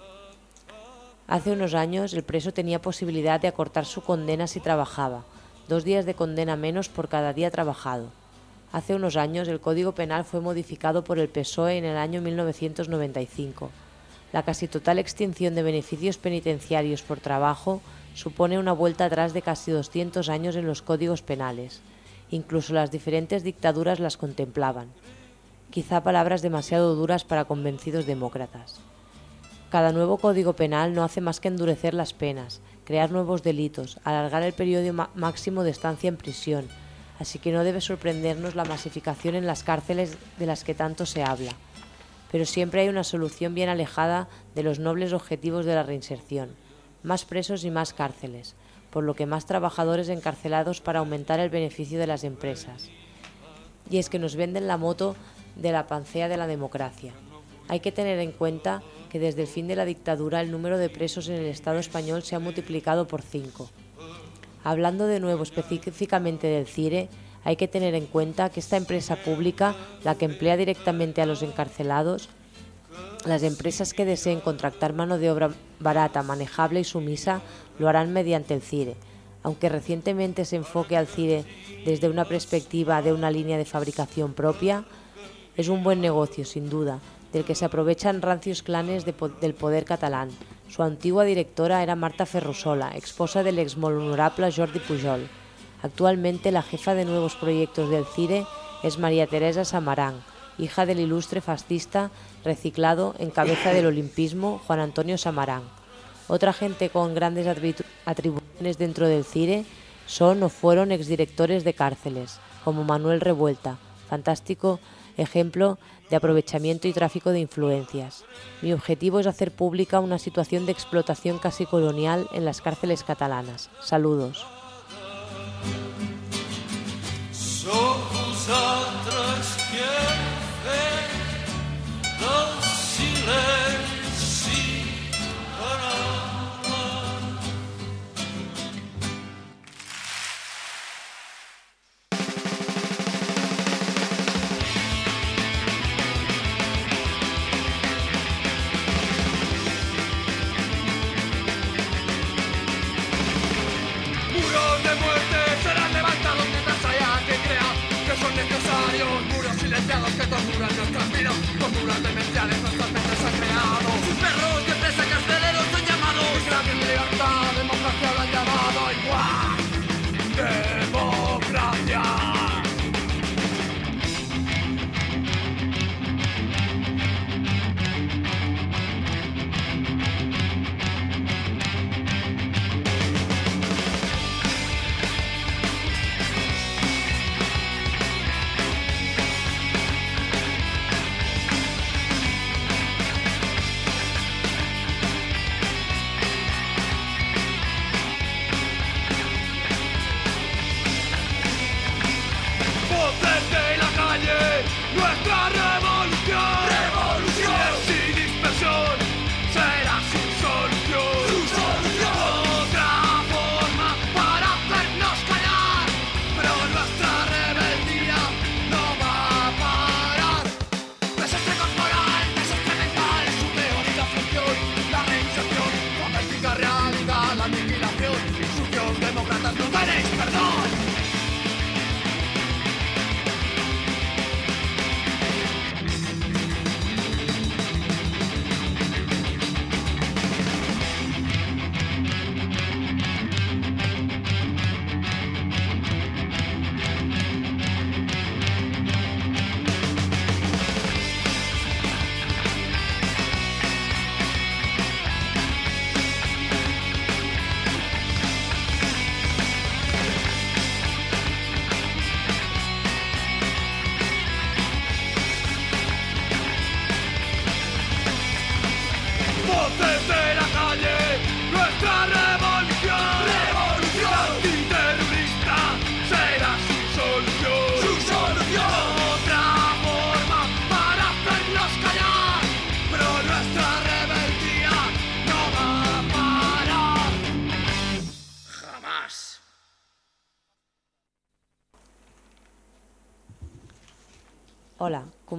Hace unos años el preso tenía posibilidad de acortar su condena si trabajaba, dos días de condena menos por cada día trabajado. Hace unos años el Código Penal fue modificado por el PSOE en el año 1995. La casi total extinción de beneficios penitenciarios por trabajo supone una vuelta atrás de casi 200 años en los códigos penales. Incluso las diferentes dictaduras las contemplaban. Quizá palabras demasiado duras para convencidos demócratas. Cada nuevo código penal no hace más que endurecer las penas, crear nuevos delitos, alargar el periodo máximo de estancia en prisión, así que no debe sorprendernos la masificación en las cárceles de las que tanto se habla. pero siempre hay una solución bien alejada de los nobles objetivos de la reinserción. Más presos y más cárceles, por lo que más trabajadores encarcelados para aumentar el beneficio de las empresas. Y es que nos venden la moto de la pancea de la democracia. Hay que tener en cuenta que desde el fin de la dictadura el número de presos en el Estado español se ha multiplicado por cinco. Hablando de nuevo específicamente del CIRE, hay que tener en cuenta que esta empresa pública, la que emplea directamente a los encarcelados, las empresas que deseen contratar mano de obra barata, manejable y sumisa lo harán mediante el CIRE. Aunque recientemente se enfoque al CIRE desde una perspectiva de una línea de fabricación propia, es un buen negocio, sin duda, del que se aprovechan rancios clanes del poder catalán. Su antigua directora era Marta Ferrusola, esposa del ex honorable Jordi Pujol. Actualmente la jefa de nuevos proyectos del CIRE es María Teresa Samarán, hija del ilustre fascista reciclado en cabeza del olimpismo Juan Antonio Samarán. Otra gente con grandes atribu- atribuciones dentro del CIRE son o fueron exdirectores de cárceles, como Manuel Revuelta, fantástico ejemplo de aprovechamiento y tráfico de influencias. Mi objetivo es hacer pública una situación de explotación casi colonial en las cárceles catalanas. Saludos. Silenciados que torturan nuestras vidas, torturas demenciales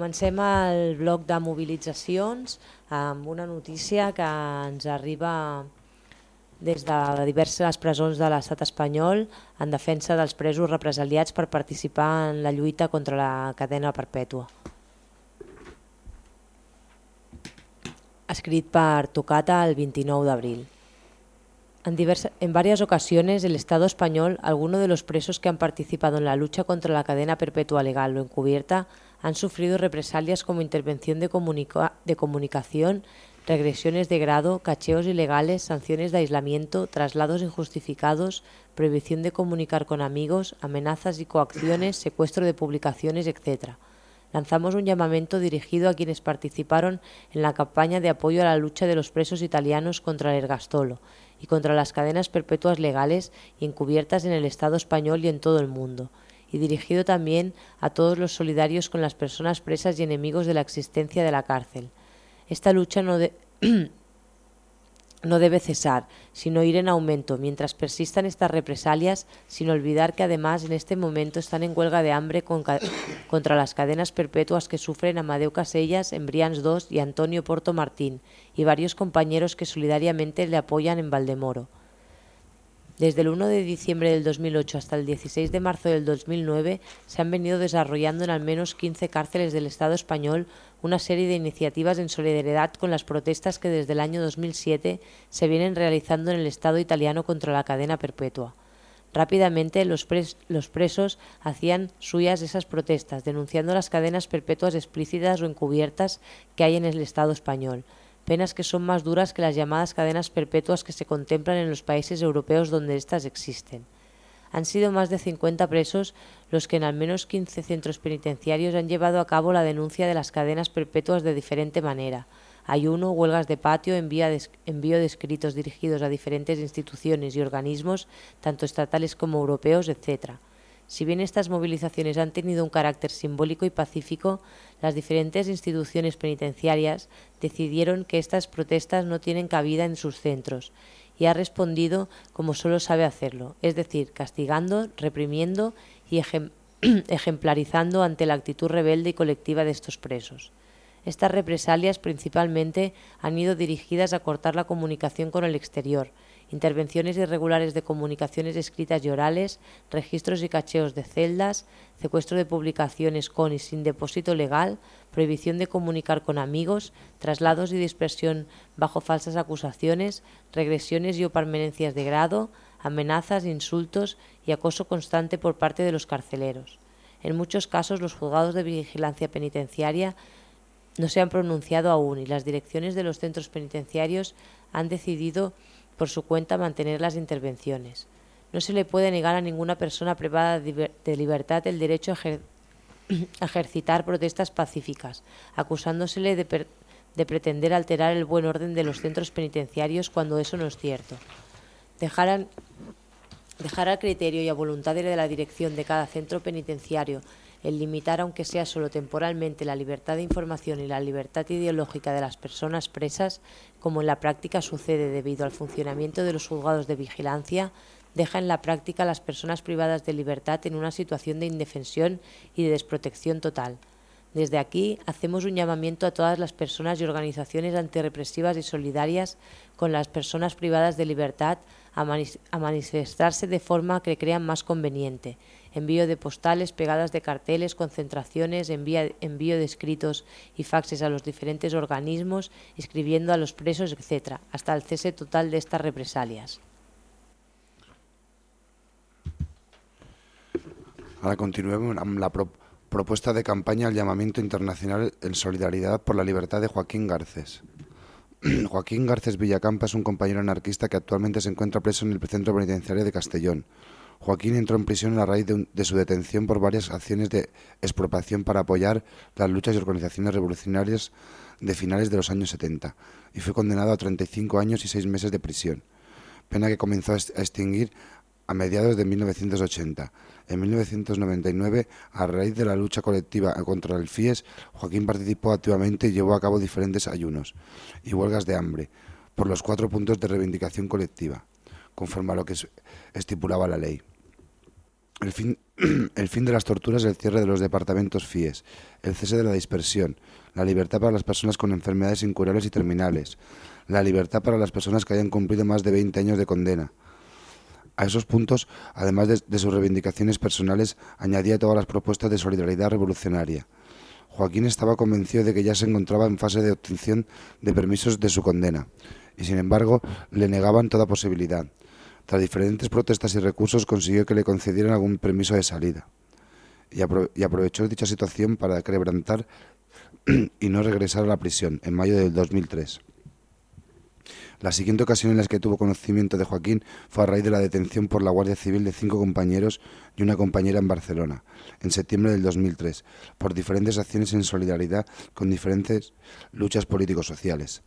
comencem el bloc de mobilitzacions amb una notícia que ens arriba des de diverses presons de l'estat espanyol en defensa dels presos represaliats per participar en la lluita contra la cadena perpètua. Escrit per Tocata el 29 de abril. En, en varias ocasiones el Estado español, algunos de los presos que han participado en la lucha contra la cadena perpetua legal o encubierta, han sufrido represalias como intervención de, comunica- de comunicación, regresiones de grado, cacheos ilegales, sanciones de aislamiento, traslados injustificados, prohibición de comunicar con amigos, amenazas y coacciones, secuestro de publicaciones, etc. lanzamos un llamamiento dirigido a quienes participaron en la campaña de apoyo a la lucha de los presos italianos contra el ergastolo y contra las cadenas perpetuas legales y encubiertas en el Estado español y en todo el mundo, y dirigido también a todos los solidarios con las personas presas y enemigos de la existencia de la cárcel. Esta lucha no, no debe cesar, sino ir en aumento, mientras persistan estas represalias, sin olvidar que además en este momento están en huelga de hambre con contra las cadenas perpetuas que sufren Amadeu Casellas, Embrians II y Antonio Porto Martín, y varios compañeros que solidariamente le apoyan en Valdemoro. Desde el 1 de diciembre del 2008 hasta el 16 de marzo del 2009 se han venido desarrollando en al menos 15 cárceles del Estado español una serie de iniciativas en solidaridad con las protestas que desde el año 2007 se vienen realizando en el Estado italiano contra la cadena perpetua. Rápidamente los, los, presos hacían suyas esas protestas, denunciando las cadenas perpetuas explícitas o encubiertas que hay en el Estado español, penas que son más duras que las llamadas cadenas perpetuas que se contemplan en los países europeos donde éstas existen. Han sido más de 50 presos los que en al menos 15 centros penitenciarios han llevado a cabo la denuncia de las cadenas perpetuas de diferente manera. Ayuno, huelgas de patio, envío de escritos dirigidos a diferentes instituciones y organismos, tanto estatales como europeos, etc. Si bien estas movilizaciones han tenido un carácter simbólico y pacífico, las diferentes instituciones penitenciarias decidieron que estas protestas no tienen cabida en sus centros y ha respondido como solo sabe hacerlo, es decir, castigando, reprimiendo y ejemplarizando ante la actitud rebelde y colectiva de estos presos. Estas represalias principalmente han ido dirigidas a cortar la comunicación con el exterior, intervenciones irregulares de comunicaciones escritas y orales, registros y cacheos de celdas, secuestro de publicaciones con y sin depósito legal, prohibición de comunicar con amigos, traslados y dispersión bajo falsas acusaciones, regresiones y o permanencias de grado, amenazas, insultos y acoso constante por parte de los carceleros. En muchos casos los juzgados de vigilancia penitenciaria no se han pronunciado aún y las direcciones de los centros penitenciarios han decidido por su cuenta mantener las intervenciones. No se le puede negar a ninguna persona privada de libertad el derecho a ejercitar protestas pacíficas, acusándosele de, de pretender alterar el buen orden de los centros penitenciarios cuando eso no es cierto. Dejar, dejar al criterio y a voluntad de la dirección de cada centro penitenciario el limitar, aunque sea solo temporalmente, la libertad de información y la libertad ideológica de las personas presas, como en la práctica sucede debido al funcionamiento de los juzgados de vigilancia, deja en la práctica a las personas privadas de libertad en una situación de indefensión y de desprotección total. Desde aquí hacemos un llamamiento a todas las personas y organizaciones antirrepresivas y solidarias con las personas privadas de libertad a, manifestarse de forma que crean más conveniente, envío de postales, pegadas de carteles, concentraciones, envío de escritos y faxes a los diferentes organismos, escribiendo a los presos, etc., hasta el cese total de estas represalias. Ahora continuemos con la propuesta de campaña al llamamiento internacional en solidaridad por la libertad de Joaquín Garces. Joaquín Garces Villacampa es un compañero anarquista que actualmente se encuentra preso en el centro penitenciario de Castellón. Joaquín entró en prisión a raíz de, su detención por varias acciones de expropiación para apoyar las luchas y organizaciones revolucionarias de finales de los años 70 y fue condenado a 35 años y 6 meses de prisión, pena que comenzó a extinguir a mediados de 1980. En 1999, a raíz de la lucha colectiva contra el FIES, Joaquín participó activamente y llevó a cabo diferentes ayunos y huelgas de hambre por los cuatro puntos de reivindicación colectiva conforme a lo que estipulaba la ley. El fin, de las torturas, el cierre de los departamentos FIES, el cese de la dispersión, la libertad para las personas con enfermedades incurables y terminales, la libertad para las personas que hayan cumplido más de 20 años de condena. A esos puntos, además de, sus reivindicaciones personales, añadía todas las propuestas de solidaridad revolucionaria. Joaquín estaba convencido de que ya se encontraba en fase de obtención de permisos de su condena, y sin embargo le negaban toda posibilidad. Tras diferentes protestas y recursos consiguió que le concedieran algún permiso de salida y, aprovechó dicha situación para quebrantar y no regresar a la prisión en mayo del 2003. La siguiente ocasión en la que tuvo conocimiento de Joaquín fue a raíz de la detención por la Guardia Civil de cinco compañeros y una compañera en Barcelona, en septiembre del 2003, por diferentes acciones en solidaridad con diferentes luchas políticos-sociales.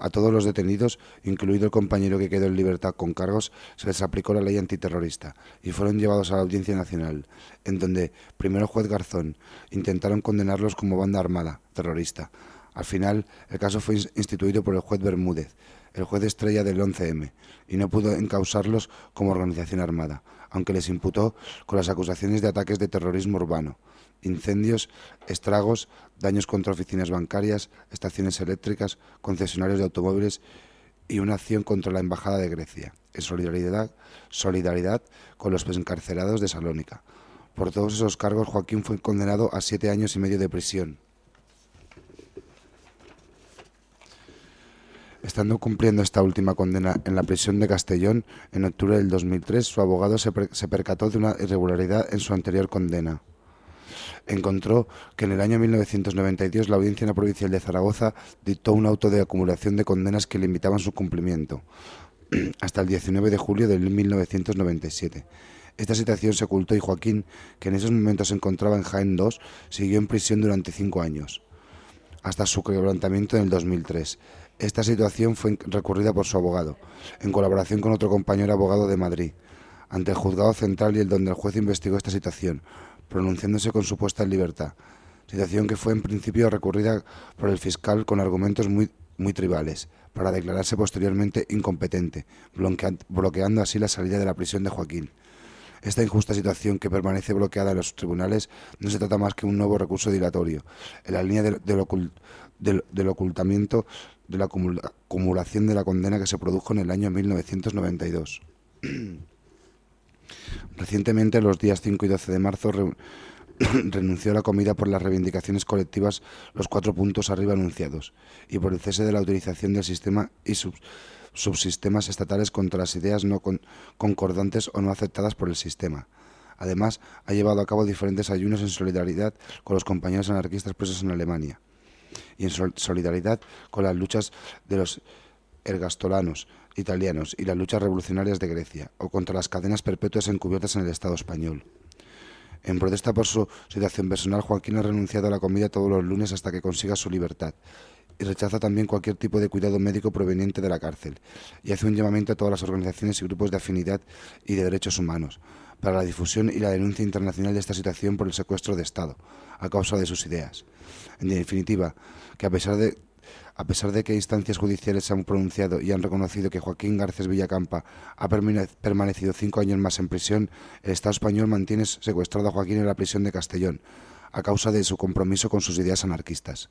A todos los detenidos, incluido el compañero que quedó en libertad con cargos, se les aplicó la ley antiterrorista y fueron llevados a la Audiencia Nacional, en donde, primero juez Garzón, intentaron condenarlos como banda armada, terrorista. Al final, el caso fue instituido por el juez Bermúdez, el juez estrella del 11M, y no pudo encausarlos como organización armada, aunque les imputó con las acusaciones de ataques de terrorismo urbano, incendios, estragos, daños contra oficinas bancarias, estaciones eléctricas, concesionarios de automóviles y una acción contra la Embajada de Grecia, en solidaridad, solidaridad con los encarcelados de Salónica. Por todos esos cargos, Joaquín fue condenado a siete años y medio de prisión. Estando cumpliendo esta última condena en la prisión de Castellón en octubre del 2003, su abogado se, per se percató de una irregularidad en su anterior condena encontró que en el año 1992 la Audiencia Provincial de Zaragoza dictó un auto de acumulación de condenas que limitaban su cumplimiento hasta el 19 de julio de 1997. Esta situación se ocultó y Joaquín, que en esos momentos se encontraba en Jaén II, siguió en prisión durante cinco años, hasta su quebrantamiento en el 2003. Esta situación fue recurrida por su abogado, en colaboración con otro compañero abogado de Madrid, ante el juzgado central y el donde el juez investigó esta situación, pronunciándose con su puesta en libertad, situación que fue en principio recurrida por el fiscal con argumentos muy, muy tribales, para declararse posteriormente incompetente, bloqueando así la salida de la prisión de Joaquín. Esta injusta situación que permanece bloqueada en los tribunales no se trata más que un nuevo recurso dilatorio, en la línea del, del, ocult, del, del ocultamiento de la acumulación de la condena que se produjo en el año 1992. Recientemente, los días 5 y 12 de marzo, re renunció a la comida por las reivindicaciones colectivas, los cuatro puntos arriba anunciados, y por el cese de la utilización del sistema y sub subsistemas estatales contra las ideas no con concordantes o no aceptadas por el sistema. Además, ha llevado a cabo diferentes ayunos en solidaridad con los compañeros anarquistas presos en Alemania y en sol solidaridad con las luchas de los ergastolanos, italianos y las luchas revolucionarias de Grecia, o contra las cadenas perpetuas encubiertas en el Estado español. En protesta por su situación personal, Joaquín ha renunciado a la comida todos los lunes hasta que consiga su libertad y rechaza también cualquier tipo de cuidado médico proveniente de la cárcel y hace un llamamiento a todas las organizaciones y grupos de afinidad y de derechos humanos para la difusión y la denuncia internacional de esta situación por el secuestro de Estado a causa de sus ideas. En definitiva, que a pesar de que instancias judiciales se han pronunciado y han reconocido que Joaquín Garcés Villacampa ha permanecido cinco años más en prisión, el Estado español mantiene secuestrado a Joaquín en la prisión de Castellón, a causa de su compromiso con sus ideas anarquistas.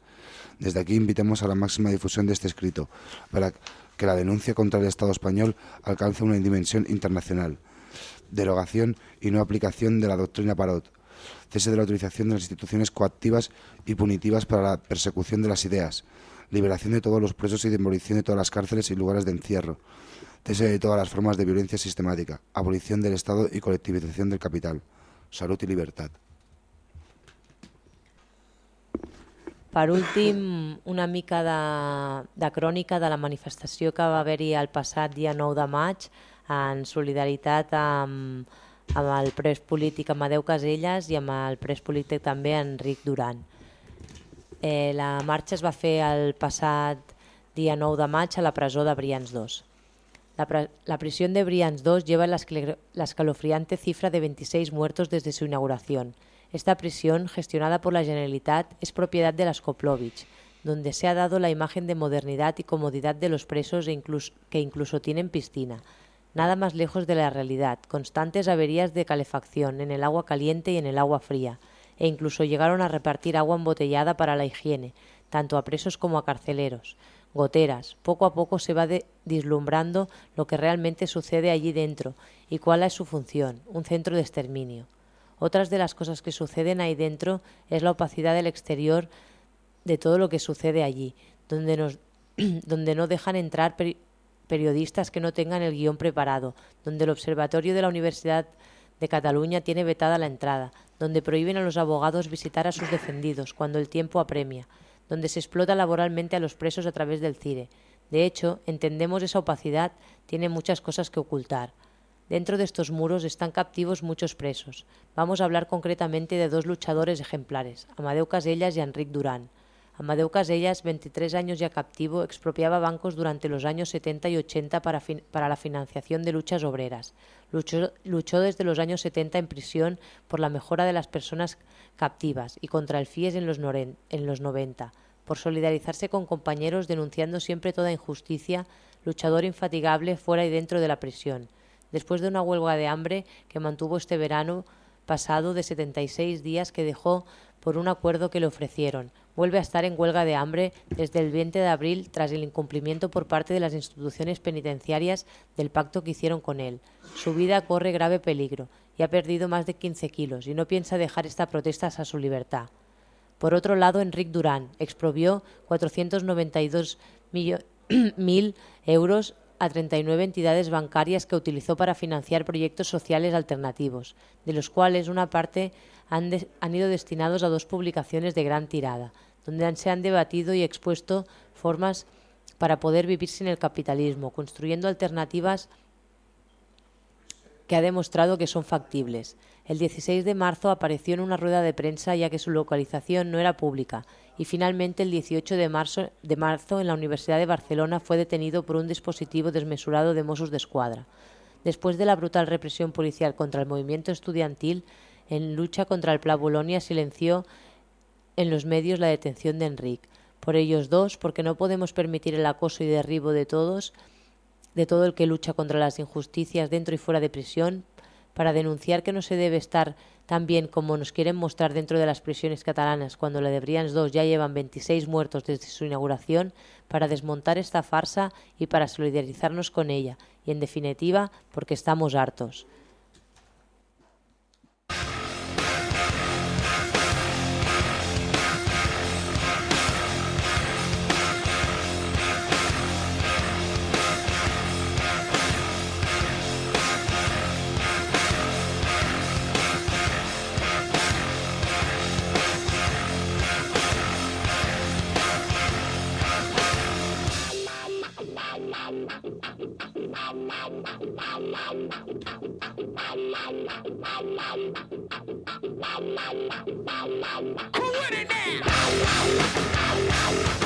Desde aquí invitamos a la máxima difusión de este escrito, para que la denuncia contra el Estado español alcance una dimensión internacional. Derogación y no aplicación de la doctrina Parot. Cese de la utilización de las instituciones coactivas y punitivas para la persecución de las ideas liberación de todos los presos y demolición de todas las cárceles y lugares de encierro, cese de todas las formas de violencia sistemática, abolición del Estado y colectivización del capital, salud i libertat. Per últim, una mica de, de de la manifestació que va haver-hi el passat dia 9 de maig en solidaritat amb, amb el pres polític Amadeu Caselles i amb el pres polític també Enric Duran. Eh, la marxa es va fer el passat dia 9 de maig a la presó de Brians 2. La, la prisión de Brians 2 lleva la, escalofriante cifra de 26 muertos desde su inauguración. Esta prisión, gestionada por la Generalitat, es propiedad de las Koplovich, donde se ha dado la imagen de modernidad y comodidad de los presos e incluso, que incluso tienen piscina. Nada más lejos de la realidad, constantes averías de calefacción en el agua caliente y en el agua fría, e incluso llegaron a repartir agua embotellada para la higiene, tanto a presos como a carceleros. Goteras. Poco a poco se va dislumbrando lo que realmente sucede allí dentro y cuál es su función, un centro de exterminio. Otras de las cosas que suceden ahí dentro es la opacidad del exterior de todo lo que sucede allí, donde, no dejan entrar periodistas que no tengan el guion preparado, donde el Observatorio de la Universidad de Cataluña tiene vetada la entrada, donde prohíben a los abogados visitar a sus defendidos cuando el tiempo apremia, donde se explota laboralmente a los presos a través del CIRE, De hecho, entendemos esa opacidad tiene muchas cosas que ocultar. Dentro de estos muros están captivos muchos presos. Vamos a hablar concretamente de dos luchadores ejemplares, Amadeu Casellas y Enric Durán. Amadeu Casellas, 23 años ya captivo, expropiaba bancos durante los años 70 y 80 para, para la financiación de luchas obreras. Luchó, luchó desde los años 70 en prisión por la mejora de las personas captivas y contra el FIES en los, noren- en los 90, por solidarizarse con compañeros denunciando siempre toda injusticia, luchador infatigable fuera y dentro de la prisión. Después de una huelga de hambre que mantuvo este verano pasado de 76 días que dejó por un acuerdo que le ofrecieron. Vuelve a estar en huelga de hambre desde el 20 de abril tras el incumplimiento por parte de las instituciones penitenciarias del pacto que hicieron con él. Su vida corre grave peligro y ha perdido más de 15 kilos y no piensa dejar esta protesta hasta su libertad. Por otro lado, Enric Durán expropió 492.000 euros a 39 entidades bancarias que utilizó para financiar proyectos sociales alternativos, de los cuales una parte han, han ido destinados a dos publicaciones de gran tirada, donde se han debatido y expuesto formas para poder vivir sin el capitalismo, construyendo alternativas que ha demostrado que son factibles. El 16 de marzo apareció en una rueda de prensa ya que su localización no era pública y finalmente el 18 de marzo, de marzo en la Universidad de Barcelona fue detenido por un dispositivo desmesurado de Mossos de Escuadra. Después de la brutal represión policial contra el movimiento estudiantil, en lucha contra el Pla Bolonia silenció en los medios la detención de Enric. Por ellos dos, porque no podemos permitir el acoso y derribo de todos, de todo el que lucha contra las injusticias dentro y fuera de prisión, para denunciar que no se debe estar tan bien como nos quieren mostrar dentro de las prisiones catalanas cuando la de Brians 2 ya llevan 26 muertos desde su inauguración, para desmontar esta farsa y para solidarizarnos con ella, y en definitiva porque estamos hartos. Who it now?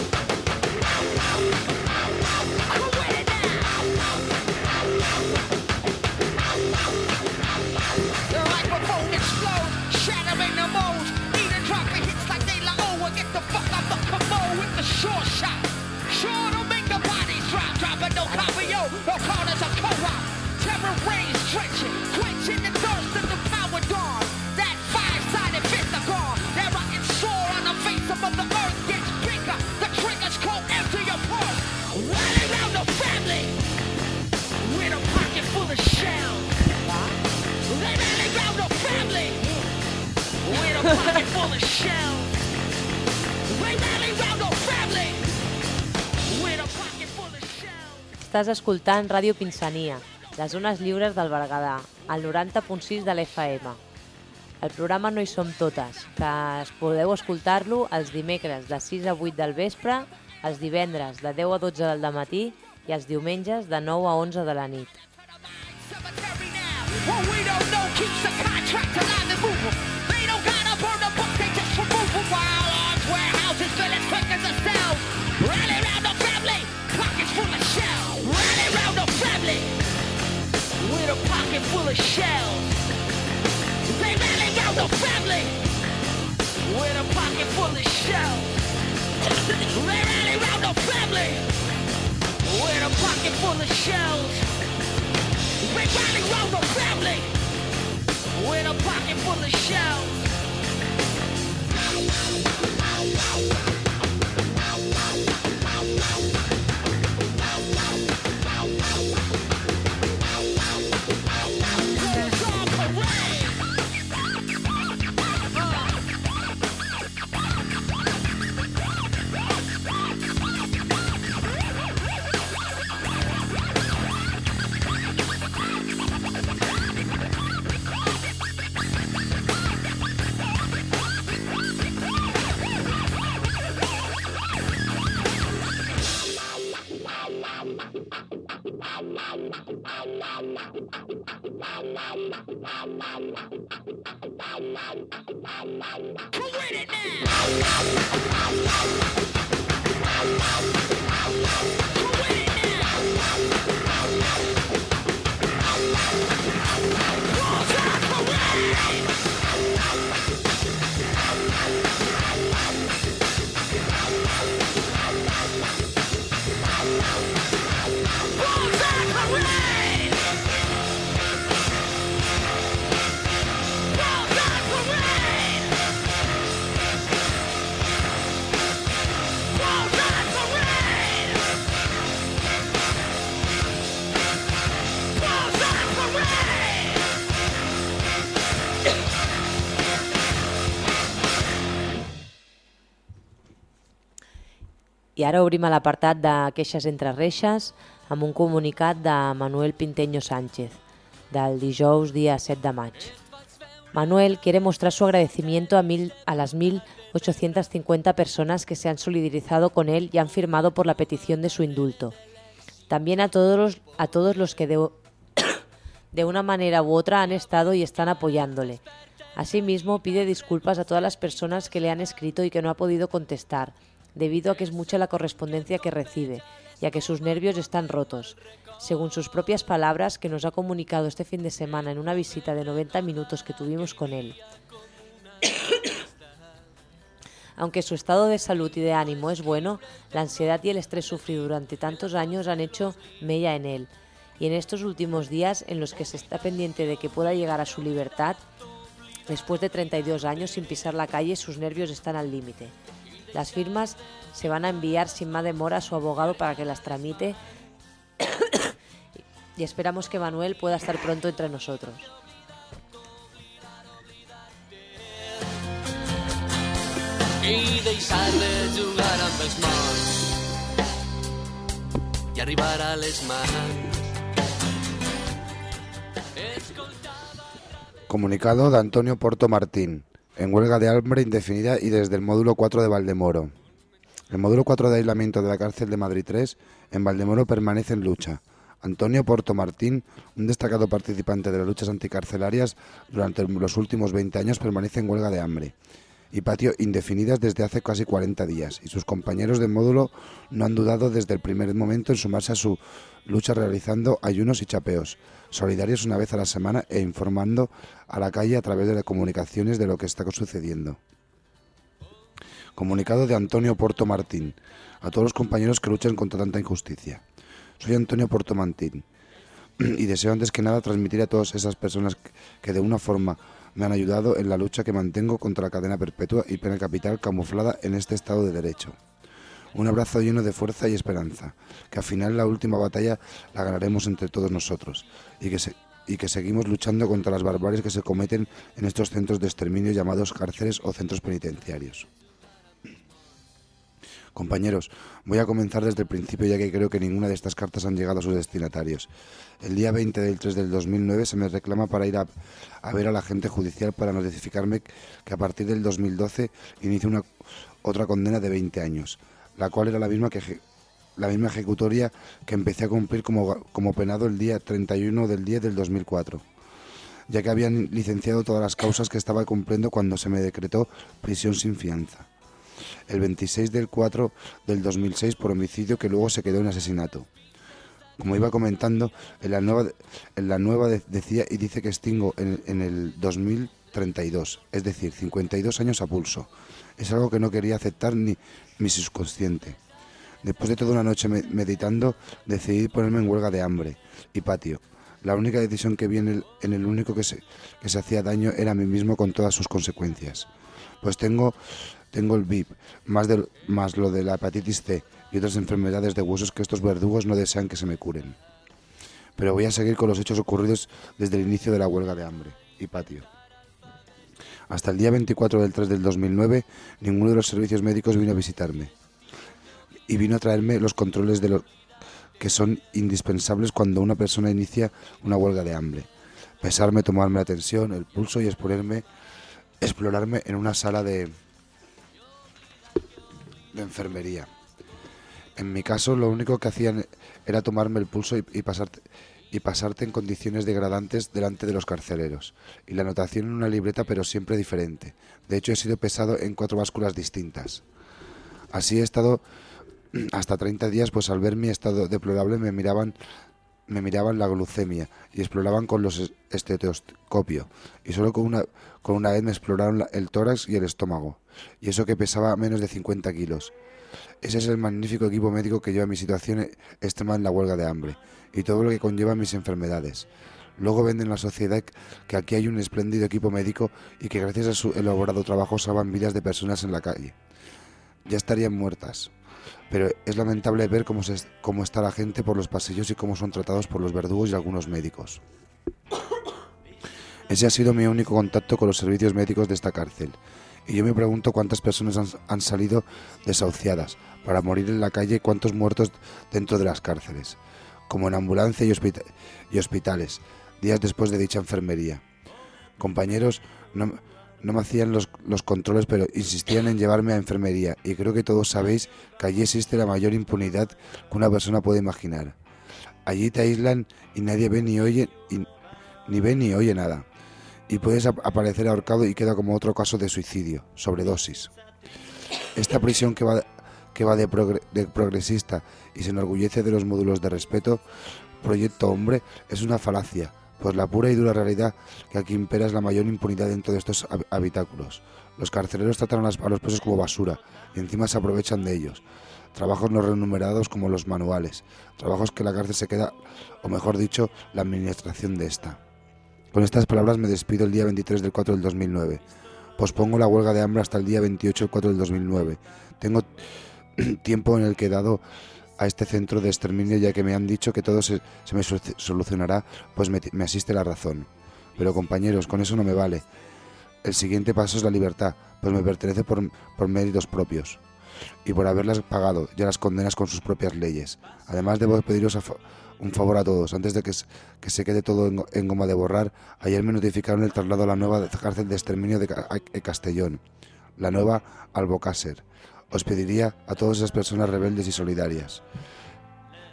No copy, yo. as a co-op. Terror rays drenching, quenching the thirst of the power dawn. That five-sided are gone. That rotten sore on the face of the earth gets bigger. The triggers go empty your purse. Rally around the family with a pocket full of shells. Rally round the family with a pocket full of shells. Estàs escoltant Ràdio Pinsania, les zones lliures del Berguedà, al 90.6 de l'FM. El programa No hi som totes, que es podeu escoltar-lo els dimecres de 6 a 8 del vespre, els divendres de 10 a 12 del matí i els diumenges de 9 a 11 de la nit. What we don't know keeps the contract alive pocket full of shells. They rally round the family with a pocket full of shells. they rally round the family with a pocket full of shells. We rally round the family with a pocket full of shells. I ara obrim a l'apartat de queixes entre reixes amb un comunicat de Manuel Pinteño Sánchez, del dijous dia 7 de maig. Manuel quiere mostrar su agradecimiento a, mil, a las 1.850 personas que se han solidarizado con él y han firmado por la petición de su indulto. También a todos los, que de, de una manera u otra han estado y están apoyándole. Asimismo, pide disculpas a todas las personas que le han escrito y que no ha podido contestar, debido a que es mucha la correspondencia que recibe y a que sus nervios están rotos. Según sus propias palabras, que nos ha comunicado este fin de semana en una visita de 90 minutos que tuvimos con él. Aunque su estado de salud y de ánimo es bueno, la ansiedad y el estrés sufrido durante tantos años han hecho mella en él. Y en estos últimos días, en los que se está pendiente de que pueda llegar a su libertad, después de 32 años sin pisar la calle, sus nervios están al límite. Las firmas se van a enviar sin más demora a su abogado para que las tramite y esperamos que Manuel pueda estar pronto entre nosotros. i deixar-le jugar amb els morts i arribar a les mans. Comunicado de Antonio Porto Martín, en huelga de hambre indefinida y desde el módulo 4 de Valdemoro. El módulo 4 de aislamiento de la cárcel de Madrid 3 en Valdemoro permanece en lucha. Antonio Porto Martín, un destacado participante de las luchas anticarcelarias durante los últimos 20 años, permanece en huelga de hambre y patio indefinidas desde hace casi 40 días y sus compañeros de módulo no han dudado desde el primer momento en sumarse a su lucha realizando ayunos y chapeos, solidarios una vez a la semana e informando a la calle a través de las comunicaciones de lo que está sucediendo. Comunicado de Antonio Porto Martín a todos los compañeros que luchan contra tanta injusticia. Soy Antonio Porto Martín y deseo antes que nada transmitir a todas esas personas que de una forma me han ayudado en la lucha que mantengo contra la cadena perpetua y pena capital camuflada en este Estado de Derecho. Un abrazo lleno de fuerza y esperanza, que al final la última batalla la ganaremos entre todos nosotros y que, se- y que seguimos luchando contra las barbaries que se cometen en estos centros de exterminio llamados cárceles o centros penitenciarios. Compañeros, voy a comenzar desde el principio ya que creo que ninguna de estas cartas han llegado a sus destinatarios. El día 20 del 3 del 2009 se me reclama para ir a, a ver al agente judicial para notificarme que a partir del 2012 inicia una, otra condena de 20 años, la cual era la misma que la misma ejecutoria que empecé a cumplir como, como penado el día 31 del 10 del 2004 ya que habían licenciado todas las causas que estaba cumpliendo cuando se me decretó prisión sin fianza el 26 del 4 del 2006 por homicidio que luego se quedó en asesinato. Como iba comentando, en la nueva, en la nueva de- decía y dice que extingo en, en el 2032, es decir, 52 años a pulso. Es algo que no quería aceptar ni mi subconsciente. Después de toda una noche me- meditando, decidí ponerme en huelga de hambre y patio. La única decisión que vi en el, en el único que se, que se hacía daño era a mí mismo con todas sus consecuencias. Pues tengo, tengo el VIP, más, del- más lo de la hepatitis C y otras enfermedades de huesos que estos verdugos no desean que se me curen. Pero voy a seguir con los hechos ocurridos desde el inicio de la huelga de hambre y patio. Hasta el día 24 del 3 del 2009, ninguno de los servicios médicos vino a visitarme. Y vino a traerme los controles de lo que son indispensables cuando una persona inicia una huelga de hambre. Pesarme, tomarme la tensión, el pulso y exponerme, explorarme en una sala de, de enfermería. En mi caso, lo único que hacían era tomarme el pulso y, y pasarte, y pasarte en condiciones degradantes delante de los carceleros. Y la anotación en una libreta, pero siempre diferente. De hecho, he sido pesado en cuatro básculas distintas. Así he estado hasta 30 días, pues al ver mi estado deplorable me miraban me miraban la glucemia y exploraban con los es- estetoscopio. Y solo con una con una vez me exploraron el tórax y el estómago. Y eso que pesaba menos de 50 kilos. Ese es el magnífico equipo médico que lleva mi situación extrema en la huelga de hambre y todo lo que conlleva mis enfermedades. Luego venden la sociedad que aquí hay un espléndido equipo médico y que gracias a su elaborado trabajo salvan vidas de personas en la calle. Ya estarían muertas pero es lamentable ver cómo, se, cómo está la gente por los pasillos y cómo son tratados por los verdugos y algunos médicos. Ese ha sido mi único contacto con los servicios médicos de esta cárcel. Y yo me pregunto cuántas personas han, han salido desahuciadas para morir en la calle y cuántos muertos dentro de las cárceles, como en ambulancia y, hospita- y hospitales, días después de dicha enfermería. Compañeros, no, no me hacían los, los controles, pero insistían en llevarme a enfermería. Y creo que todos sabéis que allí existe la mayor impunidad que una persona puede imaginar. Allí te aíslan y nadie ve ni oye, y- ni ve ni oye nada. Y puedes ap- aparecer ahorcado y queda como otro caso de suicidio, sobredosis. Esta prisión que va, que va de progresista y se enorgullece de los módulos de respeto, Proyecto Hombre, es una falacia, pues la pura y dura realidad que aquí impera es la mayor impunidad dentro de estos hab- habitáculos. Los carceleros tratan a, los presos como basura y encima se aprovechan de ellos. Trabajos no remunerados como los manuales, trabajos que la cárcel se queda, o mejor dicho, la administración de esta. Con estas palabras me despido el día 23 del 4 del 2009. Pospongo la huelga de hambre hasta el día 28 del 4 del 2009. Tengo tiempo en el que dado a este centro de exterminio ya que me han dicho que todo se, se me solu- solucionará, pues me, me asiste la razón. Pero compañeros, con eso no me vale. El siguiente paso es la libertad, pues me pertenece por, por méritos propios y por haberlas pagado ya las condenas con sus propias leyes. Además debo pediros a un favor a todos, antes de que, que se quede todo en, en goma de borrar, ayer me notificaron el traslado a la nueva cárcel de exterminio de Castellón, la nueva Albocácer. Os pediría a todas esas personas rebeldes y solidarias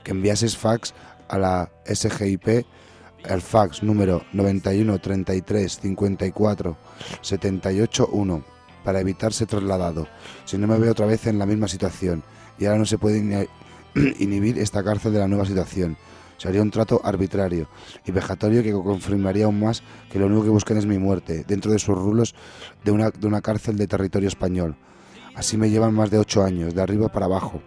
que enviases fax a la SGIP al fax número 91 33 54 78 1 para evitar ser trasladado. Si no me veo otra vez en la misma situación y ahora no se puede inhibir esta cárcel de la nueva situación. Sería un trato arbitrario y vejatorio que confirmaría aún más que lo único que buscan es mi muerte, dentro de sus rulos de una, de una cárcel de territorio español. Así me llevan más de ocho años, de arriba para abajo.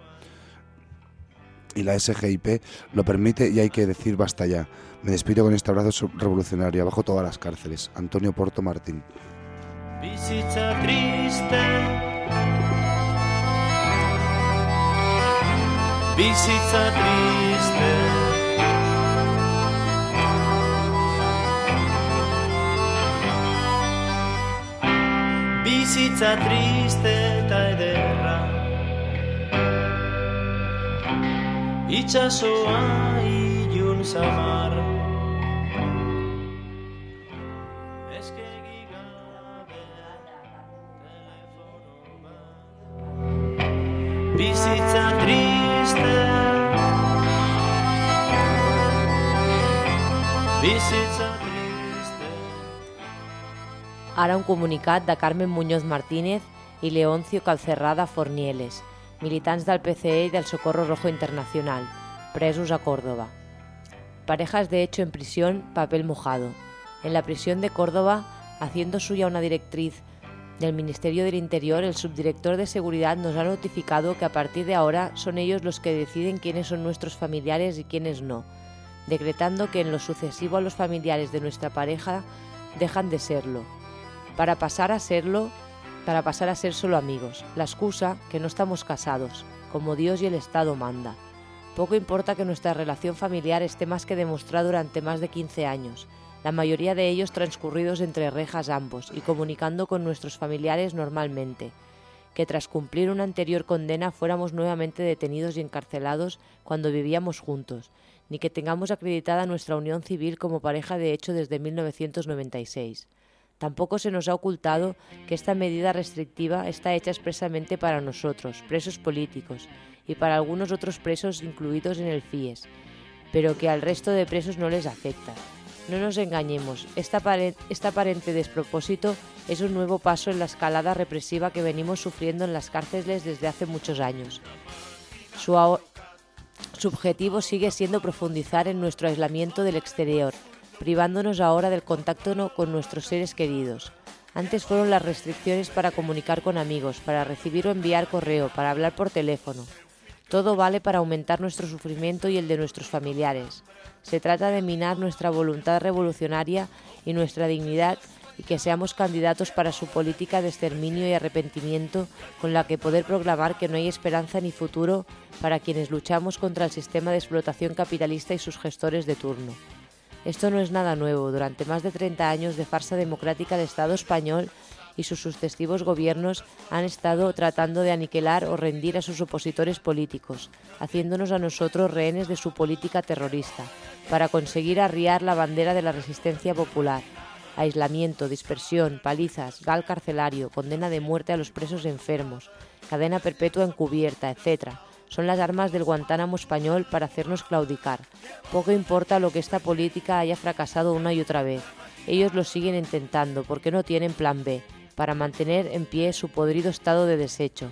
Y la SGIP lo permite y hay que decir basta ya. Me despido con este abrazo revolucionario, abajo todas las cárceles. Antonio Porto Martín. Triste triste Bizitza triste eta ederra. Itxasoa ilun zamar Bizitza triste. Bizitza Ara un comunicat de Carmen Muñoz Martínez i Leoncio Calcerrada Fornieles, militants del PCE y del Socorro Rojo Internacional, presos a Córdoba. Parejas de hecho en prisión, papel mojado. En la prisión de Córdoba, haciendo suya una directriz del Ministerio del Interior, el subdirector de Seguridad nos ha notificado que a partir de ahora son ellos los que deciden quiénes son nuestros familiares y quiénes no, decretando que en lo sucesivo a los familiares de nuestra pareja dejan de serlo, para pasar a serlo, para pasar a ser solo amigos. La excusa que no estamos casados, como Dios y el Estado manda. Poco importa que nuestra relación familiar esté más que demostrada durante más de 15 años, la mayoría de ellos transcurridos entre rejas ambos y comunicando con nuestros familiares normalmente, que tras cumplir una anterior condena fuéramos nuevamente detenidos y encarcelados cuando vivíamos juntos, ni que tengamos acreditada nuestra unión civil como pareja de hecho desde 1996. Tampoco se nos ha ocultado que esta medida restrictiva está hecha expresamente para nosotros, presos políticos, y para algunos otros presos incluidos en el FIES, pero que al resto de presos no les afecta. No nos engañemos, este aparente despropósito es un nuevo paso en la escalada represiva que venimos sufriendo en las cárceles desde hace muchos años. Su, su objetivo sigue siendo profundizar en nuestro aislamiento del exterior, privándonos ahora del contacto con nuestros seres queridos. Antes fueron las restricciones para comunicar con amigos, para recibir o enviar correo, para hablar por teléfono. Todo vale para aumentar nuestro sufrimiento y el de nuestros familiares. Se trata de minar nuestra voluntad revolucionaria y nuestra dignidad y que seamos candidatos para su política de exterminio y arrepentimiento con la que poder proclamar que no hay esperanza ni futuro para quienes luchamos contra el sistema de explotación capitalista y sus gestores de turno. Esto no es nada nuevo. Durante más de 30 años de farsa democrática, el Estado español y sus sucesivos gobiernos han estado tratando de aniquilar o rendir a sus opositores políticos, haciéndonos a nosotros rehenes de su política terrorista, para conseguir arriar la bandera de la resistencia popular. Aislamiento, dispersión, palizas, gal carcelario, condena de muerte a los presos enfermos, cadena perpetua encubierta, etc. Son las armas del Guantánamo español para hacernos claudicar. Poco importa lo que esta política haya fracasado una y otra vez. Ellos lo siguen intentando porque no tienen plan B para mantener en pie su podrido estado de desecho.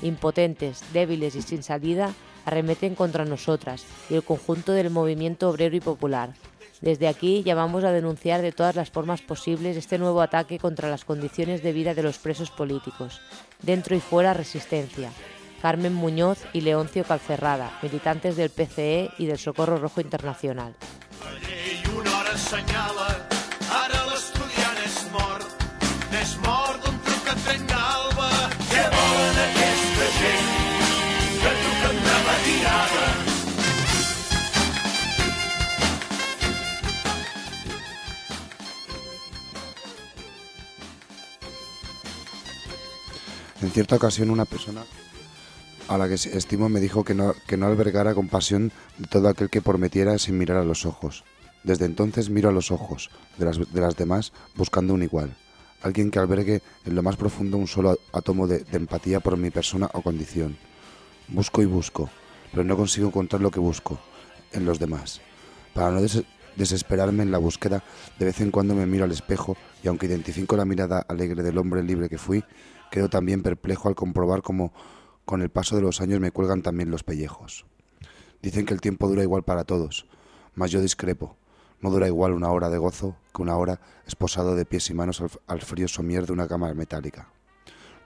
Impotentes, débiles y sin salida, arremeten contra nosotras y el conjunto del movimiento obrero y popular. Desde aquí llamamos a denunciar de todas las formas posibles este nuevo ataque contra las condiciones de vida de los presos políticos. Dentro y fuera resistencia. Carmen Muñoz y Leoncio Calcerrada, militantes del PCE y del Socorro Rojo Internacional. En cierta ocasión una persona a la que estimo me dijo que no, que no albergara compasión de todo aquel que prometiera sin mirar a los ojos. Desde entonces miro a los ojos de las, de las demás buscando un igual, alguien que albergue en lo más profundo un solo átomo de, empatía por mi persona o condición. Busco y busco, pero no consigo encontrar lo que busco en los demás. Para no des- desesperarme en la búsqueda, de vez en cuando me miro al espejo y aunque identifico la mirada alegre del hombre libre que fui, quedo también perplejo al comprobar cómo con el paso de los años me cuelgan también los pellejos. Dicen que el tiempo dura igual para todos, mas yo discrepo. No dura igual una hora de gozo que una hora esposado de pies y manos al, al frío somier de una cama metálica.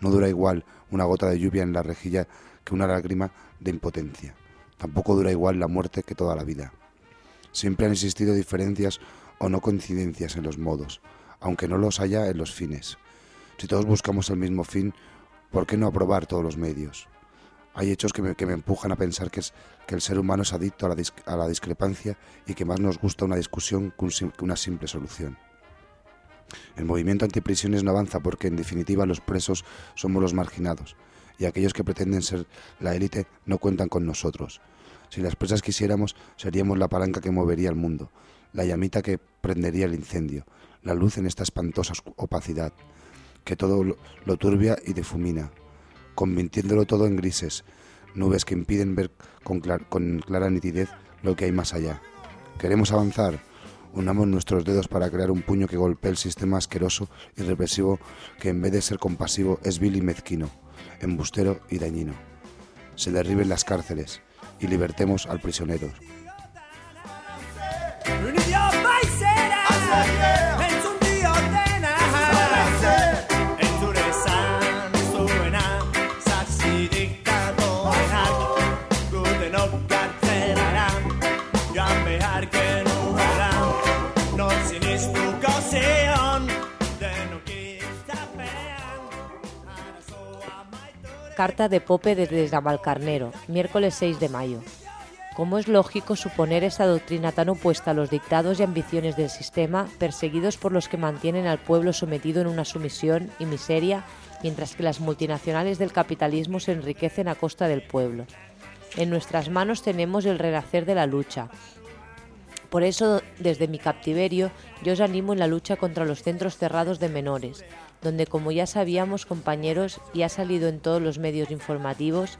No dura igual una gota de lluvia en la rejilla que una lágrima de impotencia. Tampoco dura igual la muerte que toda la vida. Siempre han existido diferencias o no coincidencias en los modos, aunque no los haya en los fines. Si todos buscamos el mismo fin, ¿por qué no aprobar todos los medios? Hay hechos que me, que me empujan a pensar que, es, que el ser humano es adicto a la, a la discrepancia y que más nos gusta una discusión que, que una simple solución. El movimiento antiprisiones no avanza porque, en definitiva, los presos somos los marginados y aquellos que pretenden ser la élite no cuentan con nosotros. Si las presas quisiéramos, seríamos la palanca que movería el mundo, la llamita que prendería el incendio, la luz en esta espantosa opacidad, que todo lo, turbia y difumina, convirtiéndolo todo en grises, nubes que impiden ver con clara nitidez lo que hay más allá. ¿Queremos avanzar? Unamos nuestros dedos para crear un puño que golpee el sistema asqueroso y represivo que en vez de ser compasivo es vil y mezquino, embustero y dañino. Se derriben las cárceles y libertemos al prisionero. Carta de Pope desde Zamalcarnero, miércoles 6 de mayo. ¿Cómo es lógico suponer esta doctrina tan opuesta a los dictados y ambiciones del sistema, perseguidos por los que mantienen al pueblo sometido en una sumisión y miseria, mientras que las multinacionales del capitalismo se enriquecen a costa del pueblo? En nuestras manos tenemos el renacer de la lucha, Por eso, desde mi captiverio, yo os animo en la lucha contra los centros cerrados de menores, donde, como ya sabíamos, compañeros, y ha salido en todos los medios informativos,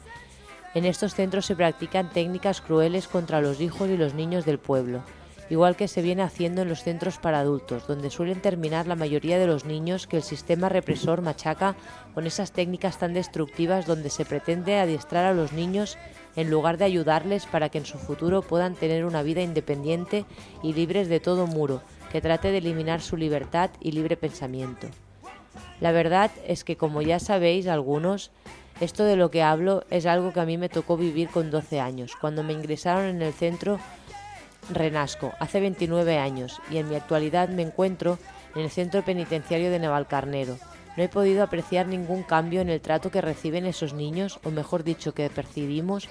en estos centros se practican técnicas crueles contra los hijos y los niños del pueblo, igual que se viene haciendo en los centros para adultos, donde suelen terminar la mayoría de los niños que el sistema represor machaca con esas técnicas tan destructivas donde se pretende adiestrar a los niños en lugar de ayudarles para que en su futuro puedan tener una vida independiente y libres de todo muro que trate de eliminar su libertad y libre pensamiento. La verdad es que, como ya sabéis algunos, esto de lo que hablo es algo que a mí me tocó vivir con 12 años, cuando me ingresaron en el centro Renasco, hace 29 años, y en mi actualidad me encuentro en el centro penitenciario de Navalcarnero. No he podido apreciar ningún cambio en el trato que reciben esos niños, o mejor dicho, que percibimos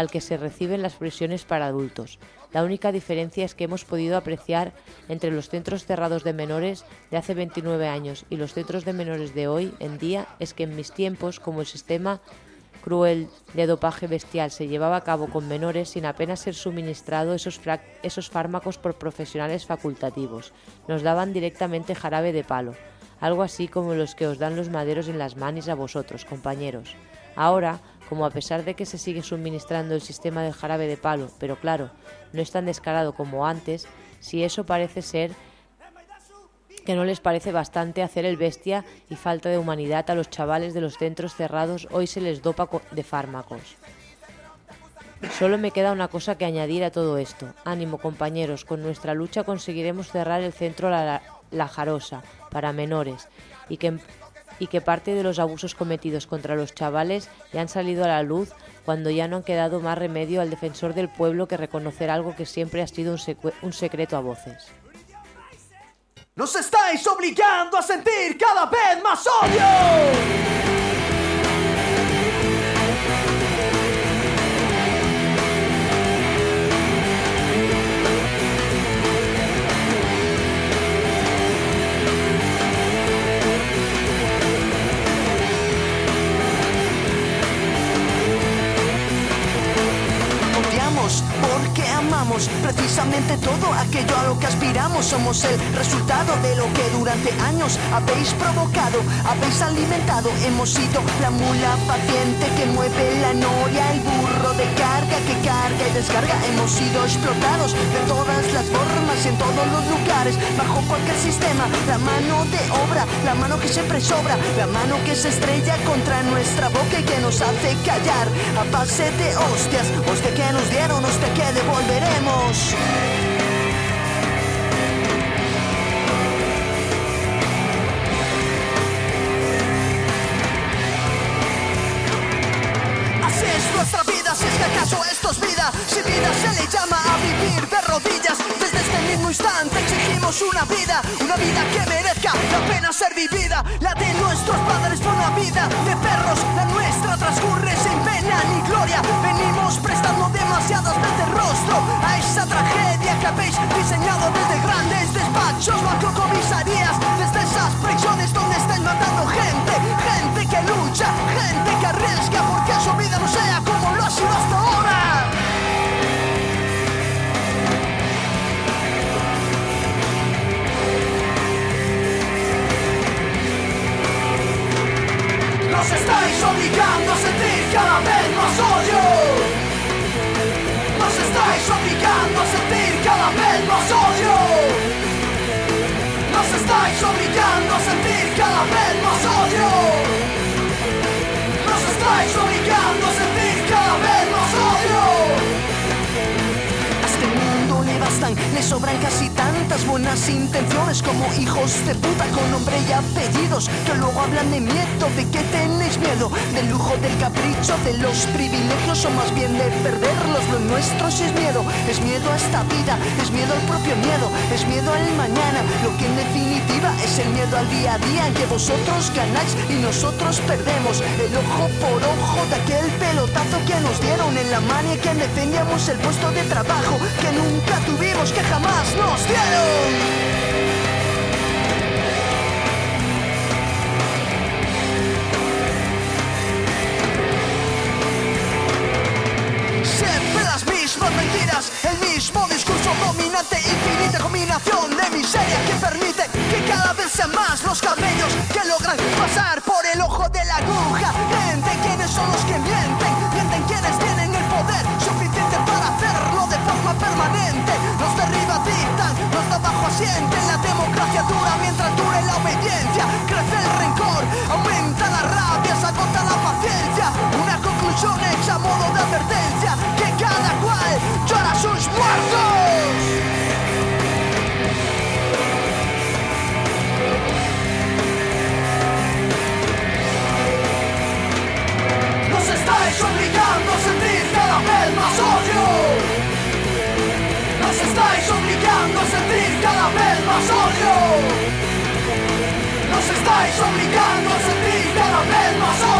al que se reciben las prisiones para adultos. La única diferencia es que hemos podido apreciar entre los centros cerrados de menores de hace 29 años y los centros de menores de hoy en día es que en mis tiempos, como el sistema cruel de dopaje bestial se llevaba a cabo con menores sin apenas ser suministrado esos, esos fármacos por profesionales facultativos. Nos daban directamente jarabe de palo, algo así como los que os dan los maderos en las manis a vosotros, compañeros. Ahora, como a pesar de que se sigue suministrando el sistema del jarabe de palo, pero claro, no es tan descarado como antes, si eso parece ser que no les parece bastante hacer el bestia y falta de humanidad a los chavales de los centros cerrados, hoy se les dopa de fármacos. Solo me queda una cosa que añadir a todo esto. Ánimo compañeros, con nuestra lucha conseguiremos cerrar el centro La, La Jarosa para menores y que, y que parte de los abusos cometidos contra los chavales ya han salido a la luz cuando ya no han quedado más remedio al defensor del pueblo que reconocer algo que siempre ha sido un, un secreto a voces. Nos estáis obligando a sentir cada vez más odio. goes precisamente todo aquello a lo que aspiramos. Somos el resultado de lo que durante años habéis provocado, habéis alimentado. Hemos sido la mula paciente que mueve la noria, el burro de carga que carga y descarga. Hemos sido explotados de todas las formas y en todos los lugares, bajo cualquier sistema. La mano de obra, la mano que siempre sobra, la mano que se estrella contra nuestra boca y que nos hace callar a base de hostias, hostia que nos dieron, hostia que devolveremos. Nuestra vida, si es que acaso esto es vida, si vida se le llama a vivir de rodillas, mismo instante exigimos una vida, una vida que merezca la pena ser vivida, la de nuestros padres por la vida de perros, la nuestra transcurre sin pena ni gloria, venimos prestando demasiadas veces rostro a esa tragedia que habéis diseñado desde grandes despachos, macrocomisarías, desde esas prisiones donde estáis matando gente, gente que lucha, gente que arriesga Estáis obligando a sentir cada vez más odio. Nos estáis obligando a sentir le sobran casi tantas buenas intenciones como hijos de puta con nombre y apellidos que luego hablan de miedo, de que tenéis miedo, del lujo, del capricho, de los privilegios o más bien de perderlos. Lo nuestro sí es miedo, es miedo a esta vida, es miedo al propio miedo, es miedo al mañana. Lo que en definitiva es el miedo al día a día que vosotros ganáis y nosotros perdemos. El ojo por ojo de aquel pelotazo que nos dieron en la mano y que defendíamos el puesto de trabajo que nunca tuvimos, que jamás nos dieron. Siempre las mismas mentiras, el mismo discurso dominante, infinita combinación de miseria que permite que cada vez sean más los camellos que logran pasar por el ojo de la aguja. Mienten quienes son los que mienten, mienten quienes tienen el poder suficiente para hacerlo de forma permanente. Sonets a modo de advertencia que cada cual llora sus muertos. Nos estáis obligando a sentir cada vez más odio. Nos estáis obligando a sentir cada vez más odio. Nos estáis obligando a sentir cada vez más odio.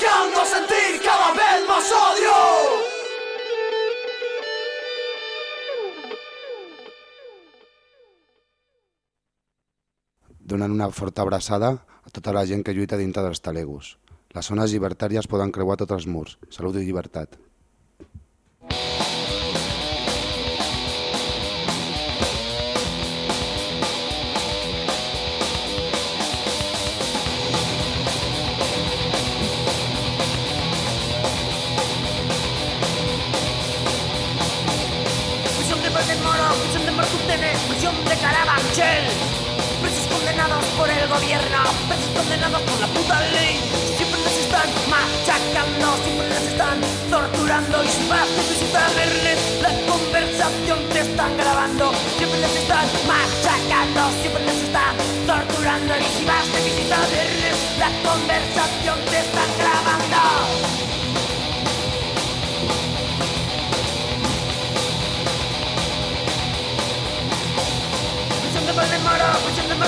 Donen una forta abraçada a tota la gent que lluita dintre dels talegus. Les zones llibertàries poden creuar tots els murs. Salut i llibertat. Prisión de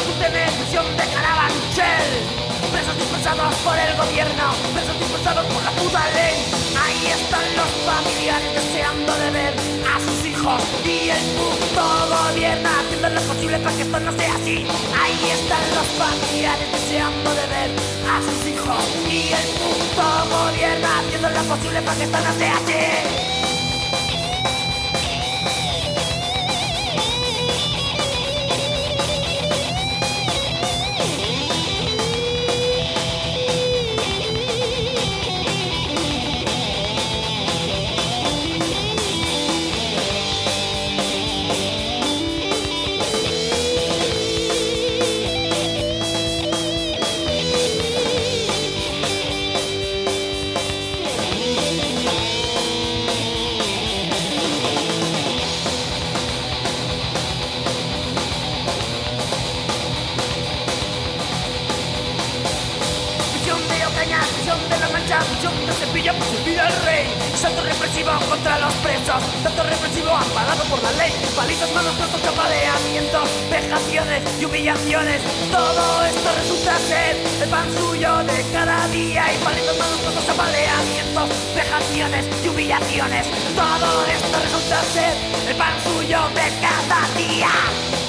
prisión de Carabanchel. Presos dispersados por el gobierno, presos dispersados por la puta ley. Ahí están los familiares deseando de ver a sus hijos y el puto gobierno haciendo lo posible para que esto no sea así. Ahí están los familiares deseando de ver a sus hijos y el puto gobierno haciendo lo posible para que esto no sea así. Apaleamientos, vejaciones y humillaciones. Todo esto resulta ser el pan suyo de cada día. Y palizas, malos cortos, apaleamientos, vejaciones y humillaciones. Todo esto resulta ser el pan suyo de cada día.